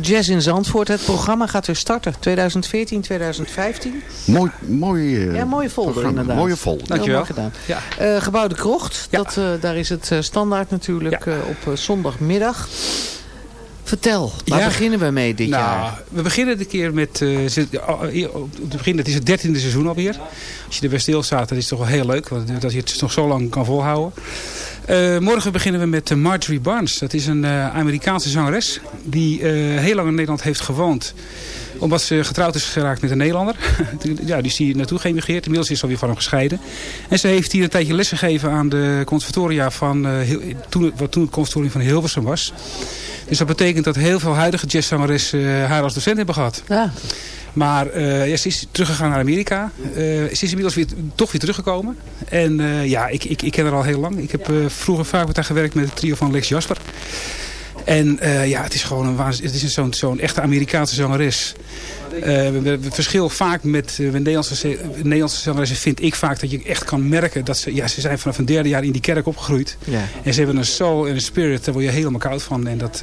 Jazz in Zandvoort. Het programma gaat weer starten. 2014, 2015. Mooi, mooi eh, Ja, mooie folder programma. inderdaad. Mooie folder. Heel Dankjewel. mooi gedaan. Ja. Eh, Gebouw de Krocht. Ja. Dat, eh, daar is het eh, standaard natuurlijk Ja. eh, op zondagmiddag. Vertel, waar Ja. beginnen we mee dit nou, jaar? we beginnen de keer met... eh, zit- oh, op het begin, het is het dertiende seizoen alweer. Als je erbij stilstaat, dat is toch wel heel leuk. Want dat je het nog zo lang kan volhouden. Eh, morgen beginnen we met eh, Marjorie Barnes. Dat is een eh, Amerikaanse zangeres. Die heel lang in Nederland heeft gewoond. Omdat ze getrouwd is geraakt met een Nederlander. ja, die is hier naartoe geëmigreerd. Inmiddels is ze alweer van hem gescheiden. En ze heeft hier een tijdje les gegeven aan de conservatoria van... toen, wat toen het conservatorium van Hilversum was. Dus dat betekent dat heel veel huidige jazzzangeressen haar als docent hebben gehad. Ja. Maar eh, ja, ze is teruggegaan naar Amerika. Eh, ze is inmiddels weer, toch weer teruggekomen. En eh, ja, ik, ik, ik ken haar al heel lang. Ik heb vroeger vaak met haar gewerkt met het trio van Lex Jasper. En ja, het is gewoon een, het is een zo'n zo'n echte Amerikaanse zangeres. Het verschil vaak met eh, Nederlandse, Nederlandse zangeressen vind ik vaak dat je echt kan merken dat ze, ja, ze zijn vanaf een derde jaar in die kerk opgegroeid. Ja. En ze hebben een soul en een spirit, daar word je helemaal koud van. En dat,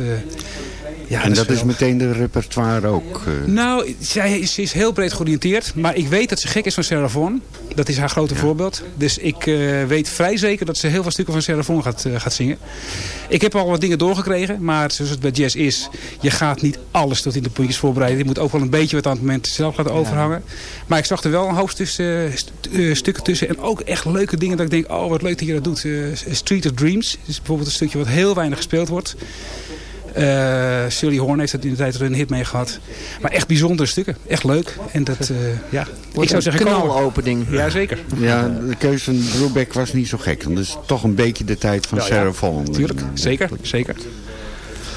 ja, en dat is meteen de repertoire ook. eh. Nou, zij is, ze is heel breed georiënteerd. Maar ik weet dat ze gek is van Sarah Vaughan. Dat is haar grote voorbeeld. Dus ik eh, weet vrij zeker dat ze heel veel stukken van Sarah Vaughan gaat, eh, gaat zingen. Ik heb al wat dingen doorgekregen. Maar zoals het bij jazz is. Je gaat niet alles tot in de puntjes voorbereiden. Je moet ook wel een beetje wat aan het moment zelf laten overhangen. Maar ik zag er wel een hoop tussen, st- stukken tussen. En ook echt leuke dingen dat ik denk. Oh, wat leuk dat je dat doet. Street of Dreams. is bijvoorbeeld een stukje wat heel weinig gespeeld wordt. Eh Sully Horn heeft het in de tijd er een hit mee gehad. Maar echt bijzondere stukken. Echt leuk. En dat, eh, ja. Ik zou zeggen, knalopening. Ja, zeker. Ja, de keuze van Brubeck was niet zo gek. Want dat is toch een beetje de tijd van Ja, ja. Sarah Vaughan. Tuurlijk, zeker, zeker.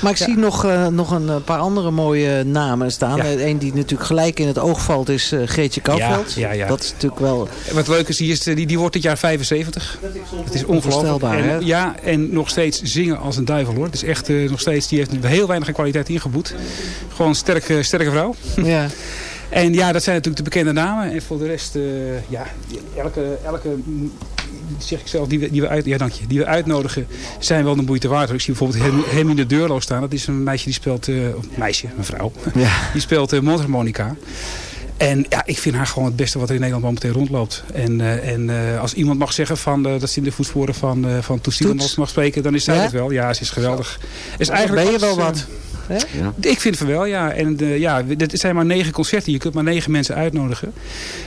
Maar ik zie nog, eh, nog een eh, paar andere mooie namen staan. Eén die natuurlijk gelijk in het oog valt is eh Kouwveld. Ja. Dat is natuurlijk wel... En Wat leuk is, die, is, die, die wordt dit jaar 75. Het is ongelooflijk. Onvoorstelbaar, En? Ja, en nog steeds zingen als een duivel hoor. Het is echt eh, nog steeds, die heeft heel weinig kwaliteit ingeboet. Gewoon een sterke, sterke vrouw. Ja. En ja, dat zijn natuurlijk de bekende namen. En voor de rest, eh, ja, elke, elke zeg ik zelf, die we, die, we uit, ja, dank je, die we uitnodigen, zijn wel de moeite waard. Ik zie bijvoorbeeld Herm- Hermine Deurlo staan. Dat is een meisje die speelt, of meisje, een vrouw. Ja. Die speelt uh, mondharmonica. En ja, ik vind haar gewoon het beste wat er in Nederland momenteel rondloopt. En, eh, en als iemand mag zeggen van, dat ze in de voetsporen van, eh van Tielemans mag spreken, dan is zij Ja? het wel. Ja, ze is geweldig. Is Dan ben je wel wat. Hè? Ja. ik vind van wel, ja. En eh, ja, het zijn maar negen concerten. Je kunt maar negen mensen uitnodigen.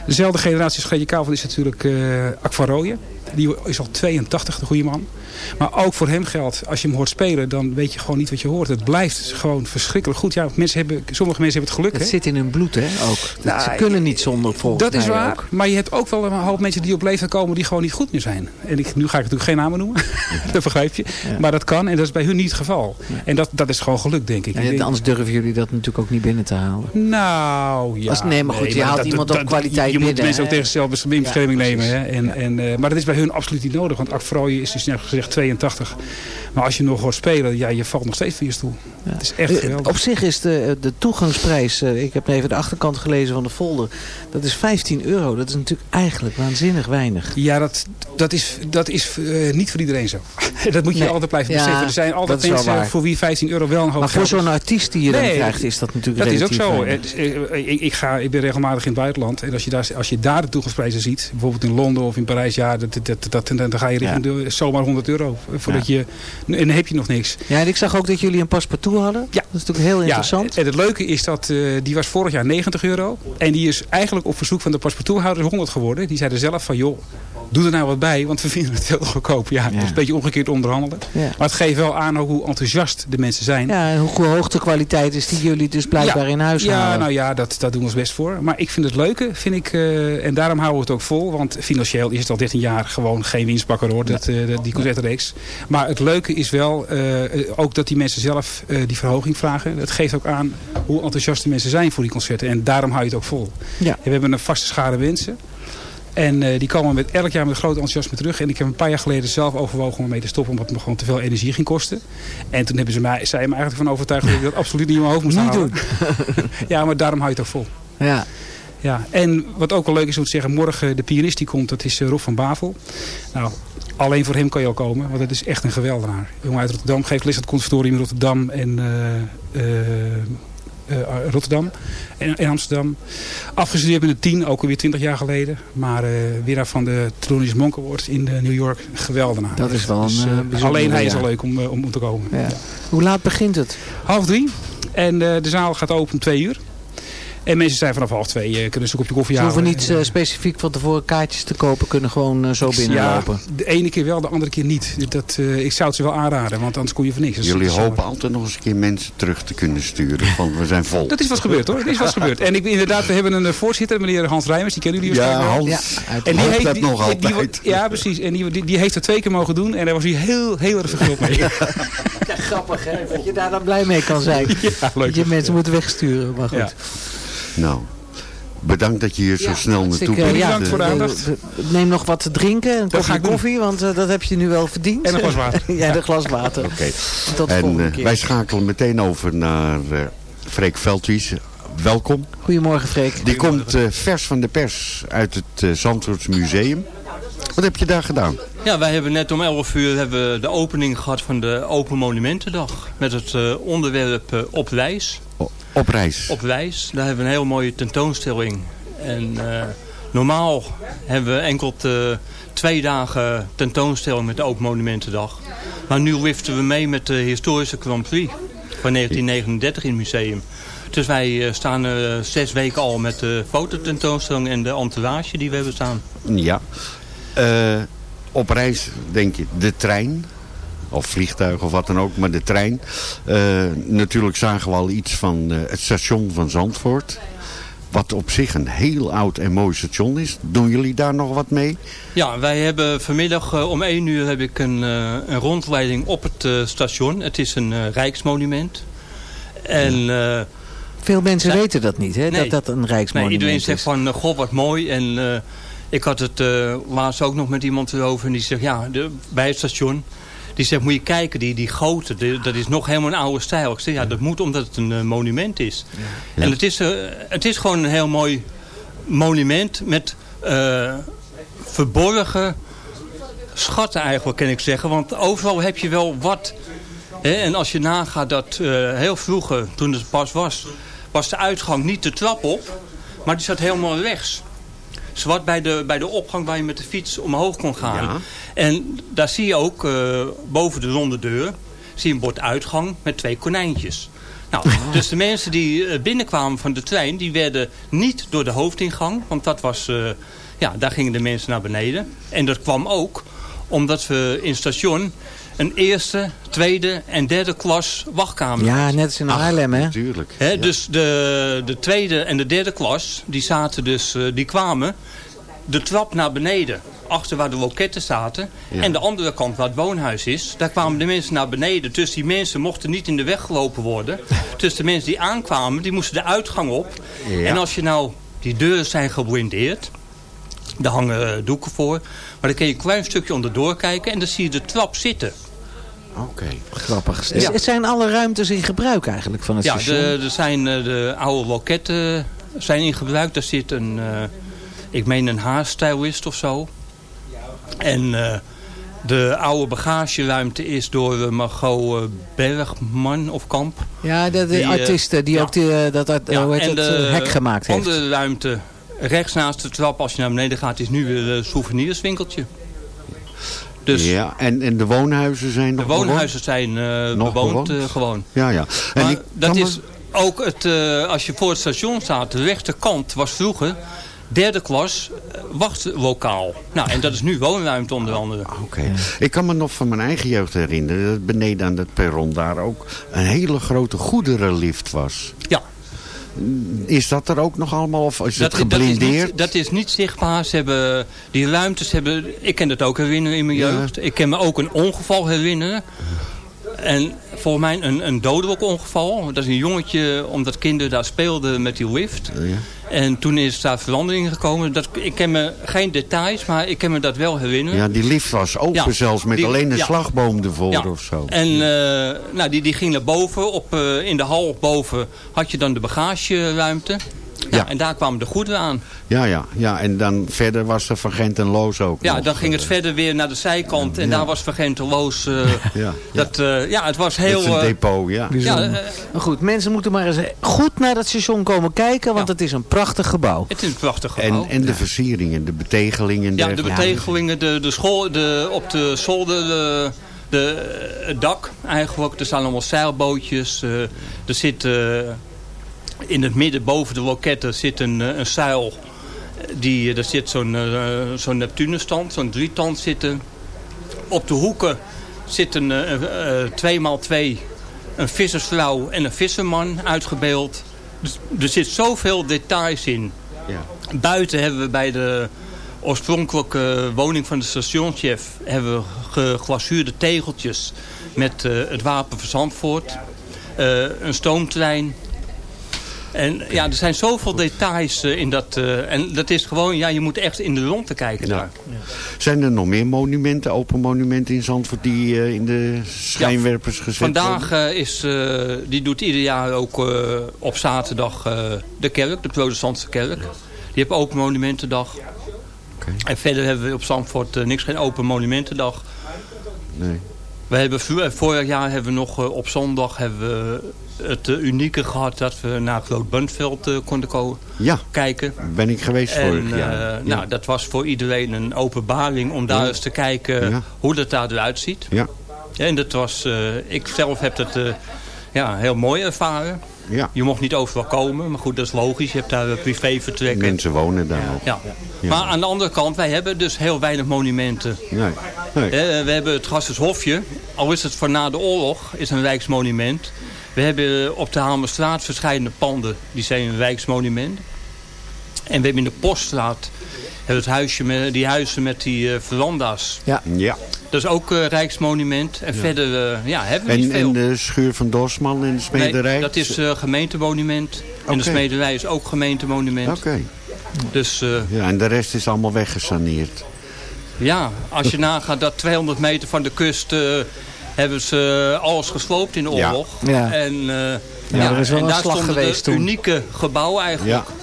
Dezelfde generatie als G.J. Kouwel is natuurlijk eh Ak van Rooyen. Die is al 82, de goede man. Maar ook voor hem geldt, als je hem hoort spelen, dan weet je gewoon niet wat je hoort. Het blijft gewoon verschrikkelijk goed. Ja, mensen hebben, sommige mensen hebben het geluk. Het zit in hun bloed, hè, ook. Dat- Nou, ze kunnen niet zonder, volgens Dat is waar, ook. maar je hebt ook wel een hoop mensen die op leeftijd komen die gewoon niet goed meer zijn. En ik, nu ga ik natuurlijk geen namen noemen, dat begrijp je. Maar dat kan en dat is bij hun niet het geval. En dat, dat is gewoon geluk, denk ik. Ik anders durven jullie dat natuurlijk ook niet binnen te halen. Nou, ja. Als- nee, maar goed, je haalt iemand op kwaliteit Je moet binnen, mensen ook tegen zelfbescherming Ja, nemen. Hè? En, en, eh, maar dat is bij hun absoluut niet nodig. Want Akfrooie is dus net gezegd 82. Maar als je nog hoort spelen, ja, je valt nog steeds van je stoel. Het is echt Eh, geweldig. Op zich is de, de toegangsprijs, eh, ik heb even de achterkant gelezen van de folder, dat is 15 euro. Dat is natuurlijk eigenlijk waanzinnig weinig. Ja, dat, dat is, dat is niet voor iedereen zo. dat moet je Nee. altijd blijven beseffen. Er zijn altijd mensen voor wie 15 euro wel een hoop Maar voor. Zo'n artiest die je dan Nee, krijgt, is dat natuurlijk Dat is ook zo. Eh, eh, Ik, ik, ga, ik ben regelmatig in het buitenland. En als je daar, als je daar de toegangsprijzen ziet, bijvoorbeeld in Londen of in Parijs, ja, dat, dat, dat, dan ga je richting de, zomaar 100 euro. eh, Voordat je, en dan heb je nog niks. Ja, en ik zag ook dat jullie een paspartout hadden. Ja. Dat is natuurlijk heel interessant. Ja, en het leuke is dat die was vorig jaar 90 euro. En die is eigenlijk op verzoek van de paspartouthouders 100 geworden. Die zeiden zelf van, joh, doe er nou wat bij, want we vinden het veel te goedkoop. Ja, dat is een beetje omgekeerd onderhandelen. Ja. Maar het geeft wel aan hoe enthousiast de mensen zijn. Ja, en hoe hoog de kwaliteit is die jullie dus blijkbaar in huis ja, halen. nou ja, dat, dat doen we ons best voor. Maar ik vind het leuke, vind ik, eh, en daarom houden we het ook vol. Want financieel is het al 13 jaar gewoon geen winstbakker hoor, dat, dat- die concertenreeks. Maar het leuke is wel eh, ook dat die mensen zelf die verhoging vragen. Het geeft ook aan hoe enthousiast de mensen zijn voor die concerten. En daarom hou je het ook vol. Ja. We hebben een vaste schare mensen. En eh, die komen met, elk jaar met groot enthousiasme terug. En ik heb een paar jaar geleden zelf overwogen om ermee te stoppen. Omdat het me gewoon te veel energie ging kosten. En toen hebben ze mij, zij me eigenlijk van overtuigd dat ik dat absoluut niet in mijn hoofd moest Niet houden. ja, maar daarom hou je het ook vol. Ja. Ja, en wat ook wel leuk is om te zeggen, morgen de pianist die komt, dat is eh, Rob van Bavel. Nou, alleen voor hem kan je al komen, want dat is echt een geweldenaar. Jongen uit Rotterdam, geeft les aan het conservatorium in Rotterdam en eh, Rotterdam en, en Amsterdam. Afgestudeerd met een tien, ook alweer 20 jaar geleden. Maar eh winnaar van de Thelonious Monk Award in eh, New York, geweldenaar. Dat is wel een, Dus, eh, eh, bijzondere, Alleen hij is al leuk om, eh, om, om te komen. Ja. Hoe laat begint het? Half drie. En eh, de zaal gaat open om twee uur. En mensen zijn vanaf half twee, eh, kunnen ze een kopje koffie Ze halen. hoeven niet eh, specifiek van tevoren kaartjes te kopen. Kunnen gewoon eh, zo binnenlopen. Ja, de ene keer wel, de andere keer niet. Dat, eh, ik zou het ze wel aanraden, want anders kom je voor niks. Dat is- Jullie dat hopen altijd nog eens een keer mensen terug te kunnen sturen. Van we zijn vol. Dat is wat gebeurd hoor. Dat is wat gebeurd. En ik, inderdaad, we hebben een voorzitter, meneer Hans Rijmers. Die kennen jullie waarschijnlijk. Hans. Ja, uit- hoopt dat nog die- die- altijd. ja, precies. En die, die, die heeft het twee keer mogen doen. En daar was hij heel, heel erg verguld mee. Ja, grappig hè, dat je daar dan blij mee kan zijn. Ja, leuk. Dat je mensen moet wegsturen, maar goed. Ja. Nou, bedankt dat je hier zo Ja, snel naartoe bent. ja, Bedankt voor de aandacht. Neem nog wat te drinken, een ga kopje koffie, want eh, dat heb je nu wel verdiend. En een glas water. ja, de glas water. Oké. Tot de En volgende eh, keer. wij schakelen meteen over naar eh Freek Veldwies. Welkom. Goedemorgen Freek. Die komt eh, vers van de pers uit het uh, Zandvoorts Museum. Wat heb je daar gedaan? Ja, wij hebben net om 11 uur hebben we de opening gehad van de Open Monumentendag. Met het eh, onderwerp Op Reis. Op reis. Op Reis. Daar hebben we een hele mooie tentoonstelling. En eh, normaal hebben we enkel twee dagen tentoonstelling met de Open Monumentendag. Maar nu liften we mee met de historische Grand Prix van 1939 in het museum. Dus wij eh, staan eh, zes weken al met de fototentoonstelling en de entourage die we hebben staan. Ja. Op reis denk je de trein. Of vliegtuig of wat dan ook, maar de trein. Eh, natuurlijk zagen we al iets van eh, het station van Zandvoort. Wat op zich een heel oud en mooi station is. Doen jullie daar nog wat mee? Ja, wij hebben vanmiddag eh, om 1 uur heb ik een, eh, een rondleiding op het station. Het is een eh, rijksmonument. En, eh, Veel mensen weten dat niet, hè, Nee. dat dat een nee, rijksmonument iedereen is. zegt van, goh, wat mooi. En eh, ik had het eh, laatst ook nog met iemand erover. En die zegt, ja, de, bij het station... Die zegt, moet je kijken, die, die goten, die- dat is nog helemaal een oude stijl. Ik zeg, ja, dat moet omdat het een eh, monument is. En het is, eh, het is gewoon een heel mooi monument met eh, verborgen schatten eigenlijk, kan ik zeggen. Want overal heb je wel wat. Hè? En als je nagaat dat heel vroeger, toen het pas was... was de uitgang niet de trap op, maar die zat helemaal rechts. Zwart bij de, bij de opgang waar je met de fiets omhoog kon gaan. Ja. En daar zie je ook eh, boven de ronde deur... zie je een bord uitgang met twee konijntjes. Nou, dus de mensen die eh, binnenkwamen van de trein... die werden niet door de hoofdingang. Want dat was... eh, ja, daar gingen de mensen naar beneden. En dat kwam ook omdat we in het station... een eerste, tweede en derde klas wachtkamer Ja, net als in Haarlem, hè? Natuurlijk. Hè, Dus de, de tweede en de derde klas, die zaten dus, eh, die kwamen de trap naar beneden. Achter waar de loketten zaten. Ja. En de andere kant waar het woonhuis is. Daar kwamen de mensen naar beneden. Dus die mensen mochten niet in de weg gelopen worden. Dus de mensen die aankwamen, die moesten de uitgang op. Ja. En als je nou, die deuren zijn geblindeerd. Daar hangen eh, doeken voor. Maar dan kun je een klein stukje onderdoor kijken. En dan zie je de trap zitten. Oké. Grappig. Ja. Is- Zijn alle ruimtes in gebruik eigenlijk van het Ja, station? de, er zijn eh, de oude loketten zijn in gebruik. Daar zit een, eh, ik meen een haarstylist of zo. En eh, de oude bagageruimte is door eh, Margot eh, Bergman of Kamp. Ja, de, de Die, eh, artiesten die ja. ook die, eh, dat, dat, Ja, hoe heet en het, de eh, hek gemaakt heeft. andere ruimte rechts naast de trap als je naar beneden gaat is nu weer een souvenirswinkeltje. Dus Ja, en, en de woonhuizen zijn de nog woonhuizen zijn eh, Nog bewoond eh, gewoon. Ja, ja. En Maar ik dat is ook het, eh, als je voor het station staat, de rechterkant was vroeger derde klas eh, wachtlokaal. Nou, en dat is nu woonruimte onder andere. Oké. Ik kan me nog van mijn eigen jeugd herinneren dat beneden aan het perron daar ook een hele grote goederenlift was. Ja. Is dat er ook nog allemaal of is het Dat, dat, is geblindeerd? niet, dat is niet zichtbaar. Ze hebben, die ruimtes hebben... Ik ken dat ook herinneren in mijn Ja. jeugd. Ik kan me ook een ongeval herinneren. En volgens mij een, een dodelijk ongeval. Dat is een jongetje, omdat kinderen daar speelden met die lift. En toen is daar verandering gekomen. Dat, ik ken me geen details, maar ik kan me dat wel herinneren. Ja, die lift was open Ja, zelfs met die- alleen een ja. slagboom ervoor Ja. of zo. En eh, nou, die, die ging naar boven. Op, eh, in de hal boven had je dan de bagageruimte. Ja. Ja. En daar kwamen de goederen aan. Ja, ja, ja, en dan verder was er van Gent en Loos ook Ja, nog. dan ging het verder weer naar de zijkant. En Ja. daar was Vergenteloos. eh Ja, dat, eh, ja, het was heel... Met zijn eh, depot, ja. ja, eh, Maar goed, mensen moeten maar eens goed naar dat station komen kijken, want het is een prachtig gebouw. het is een prachtig gebouw. En, en de versieringen, de betegelingen. en Ja, de betegelingen, de, de school, de, op de zolder, de, de, het dak eigenlijk. Er staan allemaal zeilbootjes. eh, er zit eh, in het midden boven de loketten zit een, eh, een zeil. Die, eh, er zit zo'n eh, zo'n Neptunestand, zo'n drietand zitten. Op de hoeken zit een eh, eh, twee maal twee een vissersvrouw en een visserman uitgebeeld. Dus, er zit zoveel details in. Ja. Buiten hebben we bij de oorspronkelijke woning van de stationschef... hebben we geglazuurde tegeltjes met eh, het wapen van Zandvoort. Eh, een stoomtrein. En ja, er zijn zoveel details eh, in dat. eh, en dat is gewoon, ja, je moet echt in de rondte kijken daar. Zijn er nog meer monumenten, open monumenten in Zandvoort... die eh, in de schijnwerpers gezet Vandaag worden? is, eh, die doet ieder jaar ook eh, op zaterdag eh, de kerk, de protestantse kerk. Die hebben open monumentendag. En verder hebben we op Zandvoort niks, geen open monumentendag. Nee. We hebben eh, vorig jaar hebben we nog eh, op zondag hebben we het eh, unieke gehad dat we naar Groot Buntveld eh, konden komen Ja, kijken. ben ik geweest En, vorig eh, jaar. nou, dat was voor iedereen een openbaring om daar Ja. eens te kijken hoe dat daar eruit ziet. Ja. En dat was, eh, ik zelf heb dat eh, ja, heel mooi ervaren. Ja. Je mocht niet overal komen, maar goed, dat is logisch. Je hebt daar eh, privé vertrekken. Mensen wonen daar ook. Ja. Ja. Maar aan de andere kant, wij hebben dus heel weinig monumenten. Nee. nee. Eh, we hebben het Gassershofje, al is het van na de oorlog, is een rijksmonument. We hebben eh, op de Hamerstraat verschillende panden, die zijn een rijksmonument. En we hebben in de Poststraat het huisje met, die huizen met die eh, veranda's. Ja. Ja. Dat is ook eh, rijksmonument. En verder eh, ja, hebben we niet En, veel. en de schuur van Dorsman en de smederij? Nee, dat is eh, gemeentemonument. En de smederij is ook gemeentemonument. Oké. Dus eh, Ja, en de rest is allemaal weggesaneerd. ja, als je nagaat dat 200 meter van de kust... eh, hebben ze alles gesloopt in de Ja. oorlog. Ja. En, eh, Ja, er is wel en een daar slag stonden geweest de toen. unieke gebouwen eigenlijk. Ja.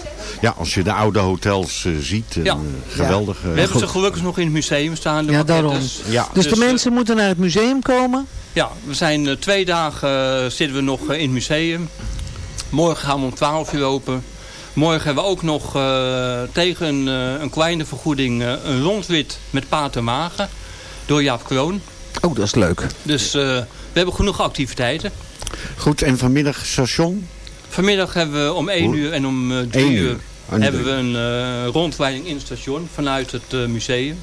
Ja, als je de oude hotels eh, ziet. een, Ja. eh, geweldige... We hebben ze gelukkig nog in het museum staan. de Ja, daarom. Ja. Dus de Dus, eh, mensen moeten naar het museum komen. Ja, we zijn eh, twee dagen eh, zitten we nog eh, in het museum. Morgen gaan we om 12 uur open. Morgen hebben we ook nog eh, tegen een, eh, een kleine vergoeding eh, een rondrit met Patermagen. Door Jaap Kroon. Oh, dat is leuk. Dus eh, we hebben genoeg activiteiten. Goed, en vanmiddag station? Vanmiddag hebben we om 1 Hoe? uur en om eh, 3 Eén uur, uur. En hebben we een eh, rondleiding in het station vanuit het eh, museum.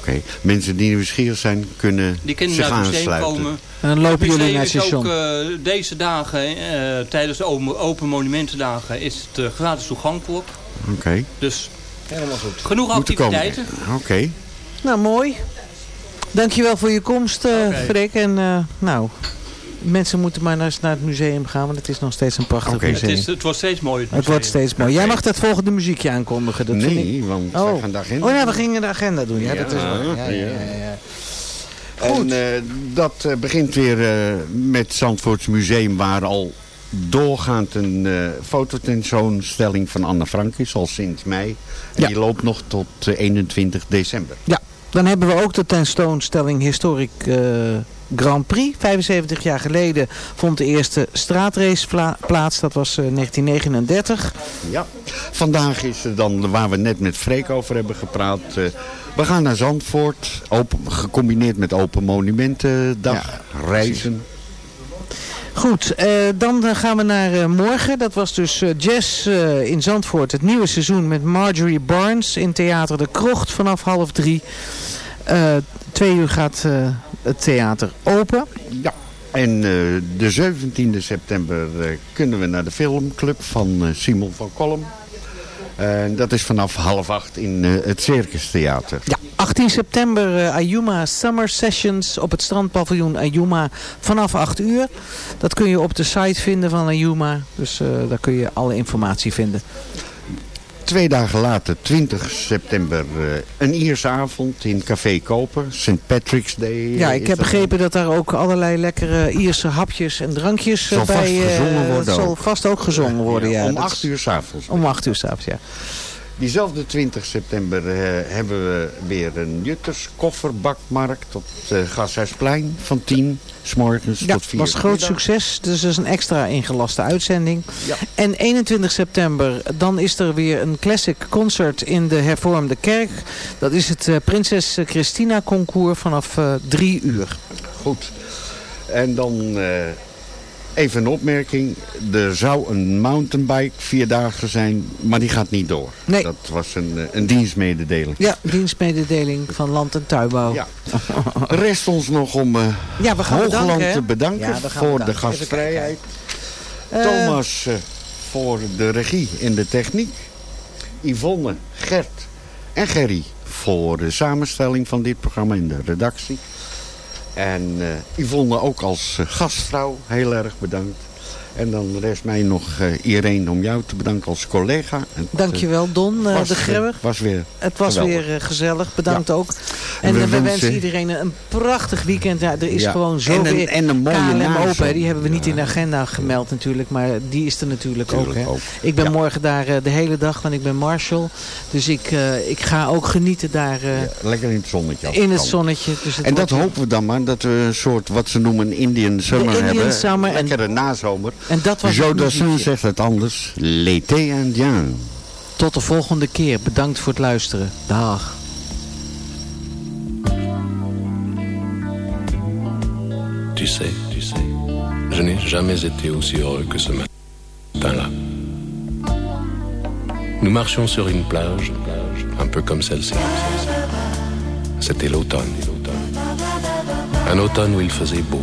Oké, mensen die nieuwsgierig zijn kunnen Die kunnen zich naar het museum komen. En dan lopen Het jullie naar museum het is ook station. eh, deze dagen, eh, tijdens de open, open monumentendagen, is het eh, gratis toegankelijk. Oké, Dus Helemaal goed. genoeg activiteiten. Oké, Nou, mooi. Dankjewel voor je komst, eh. Freek. En eh, nou, mensen moeten maar naar, naar het museum gaan, want het is nog steeds een prachtig Oké. Het, museum. is, het wordt steeds mooier. Het wordt museum. steeds mooi. Jij mag dat volgende muziekje aankondigen. Dat vind ik... nee, want Oh. wij gaan de agenda Oh ja, we gingen de agenda doen. Ja, dat is Ja, waar. Ja, ja, ja. ja, ja. En eh, dat eh, begint weer eh, met Zandvoorts Museum... waar al doorgaand een eh fototentoonstelling van Anne Frank is... al sinds mei. En Ja. die loopt nog tot eh, 21 december. Ja, dan hebben we ook de tentoonstelling Historic eh, Grand Prix. 75 jaar geleden vond de eerste straatrace plaats. Dat was eh, 1939. Ja. Vandaag is er dan, waar we net met Freek over hebben gepraat... eh, we gaan naar Zandvoort, open, gecombineerd met Open Monumentendag, reizen. Goed, eh, dan eh, gaan we naar eh, morgen. Dat was dus eh, jazz eh, in Zandvoort. Het nieuwe seizoen met Marjorie Barnes in Theater de Krocht vanaf half drie. Eh, twee uur gaat eh, het theater open. Ja. En eh, de 17e september eh, kunnen we naar de filmclub van eh, Simon van Kolm. En dat is vanaf half acht in het Circus Theater. Ja, 18 18 september Ayuma Summer Sessions op het strandpaviljoen Ayuma vanaf 8 uur. Dat kun je op de site vinden van Ayuma. Dus daar kun je alle informatie vinden. Twee dagen later, 20 september, eh, een Ierse avond in Café Koper. St. Patrick's Day. Ja, ik heb begrepen dat daar ook allerlei lekkere Ierse hapjes en drankjes eh, Zal vast bij... eh, gezongen worden zal ook. vast ook gezongen worden, ja. Om Dat 8 is- uur s'avonds. Om 8 uur s'avonds, ja. Diezelfde 20 september eh, hebben we weer een Jutters kofferbakmarkt op het Gashuisplein van 10 s morgens Ja, tot 4 was groot succes. Dus dat is een extra ingelaste uitzending. Ja. En 21 september, dan is er weer een classic concert in de hervormde kerk. Dat is het eh, Prinses Christina concours vanaf eh, drie uur. Goed. En dan eh, even een opmerking. Er zou een mountainbike vierdaagse zijn, maar die gaat niet door. Nee. Dat was een, eh, een dienstmededeling. Ja, dienstmededeling van Land en Tuinbouw. Ja. Rest ons nog om eh Ja, we gaan Hoogland bedanken, te bedanken Ja, we gaan voor de bedanken. Gastvrijheid. Eh, Thomas voor de regie en de techniek. Yvonne, Gert en Gerry voor de samenstelling van dit programma en de redactie. En eh, Yvonne ook als eh, gastvrouw heel erg bedankt. En dan rest mij nog eh Irene om jou te bedanken als collega. Het, eh, Dankjewel Don eh, was, de Grebber. was weer Het was geweldig. weer gezellig. Bedankt Ja. ook. En we we wensen wensen- iedereen een prachtig weekend. Ja, er is Ja. gewoon zo En een- weer en een mooie KLM open. Die hebben we niet in de agenda gemeld natuurlijk. Maar die is er natuurlijk ook, hè. ook. Ik ben morgen daar de hele dag. Want ik ben Marshall. Dus ik, ik ga ook genieten daar Lekker in het zonnetje. in het kan. zonnetje. Dus het En dat hopen we dan maar, dat we een soort, wat ze noemen, een Indian Summer Indian hebben. Summer en- Lekkere nazomer. En dat was het Jodassin muziekje. zegt het anders. L'été indien. Tot de volgende keer. Bedankt voor het luisteren. Dag. Tu sais, tu sais, je n'ai jamais été aussi heureux que ce matin-là. Nous marchions sur une plage, un peu comme celle-ci. C'était l'automne. Un automne où il faisait beau.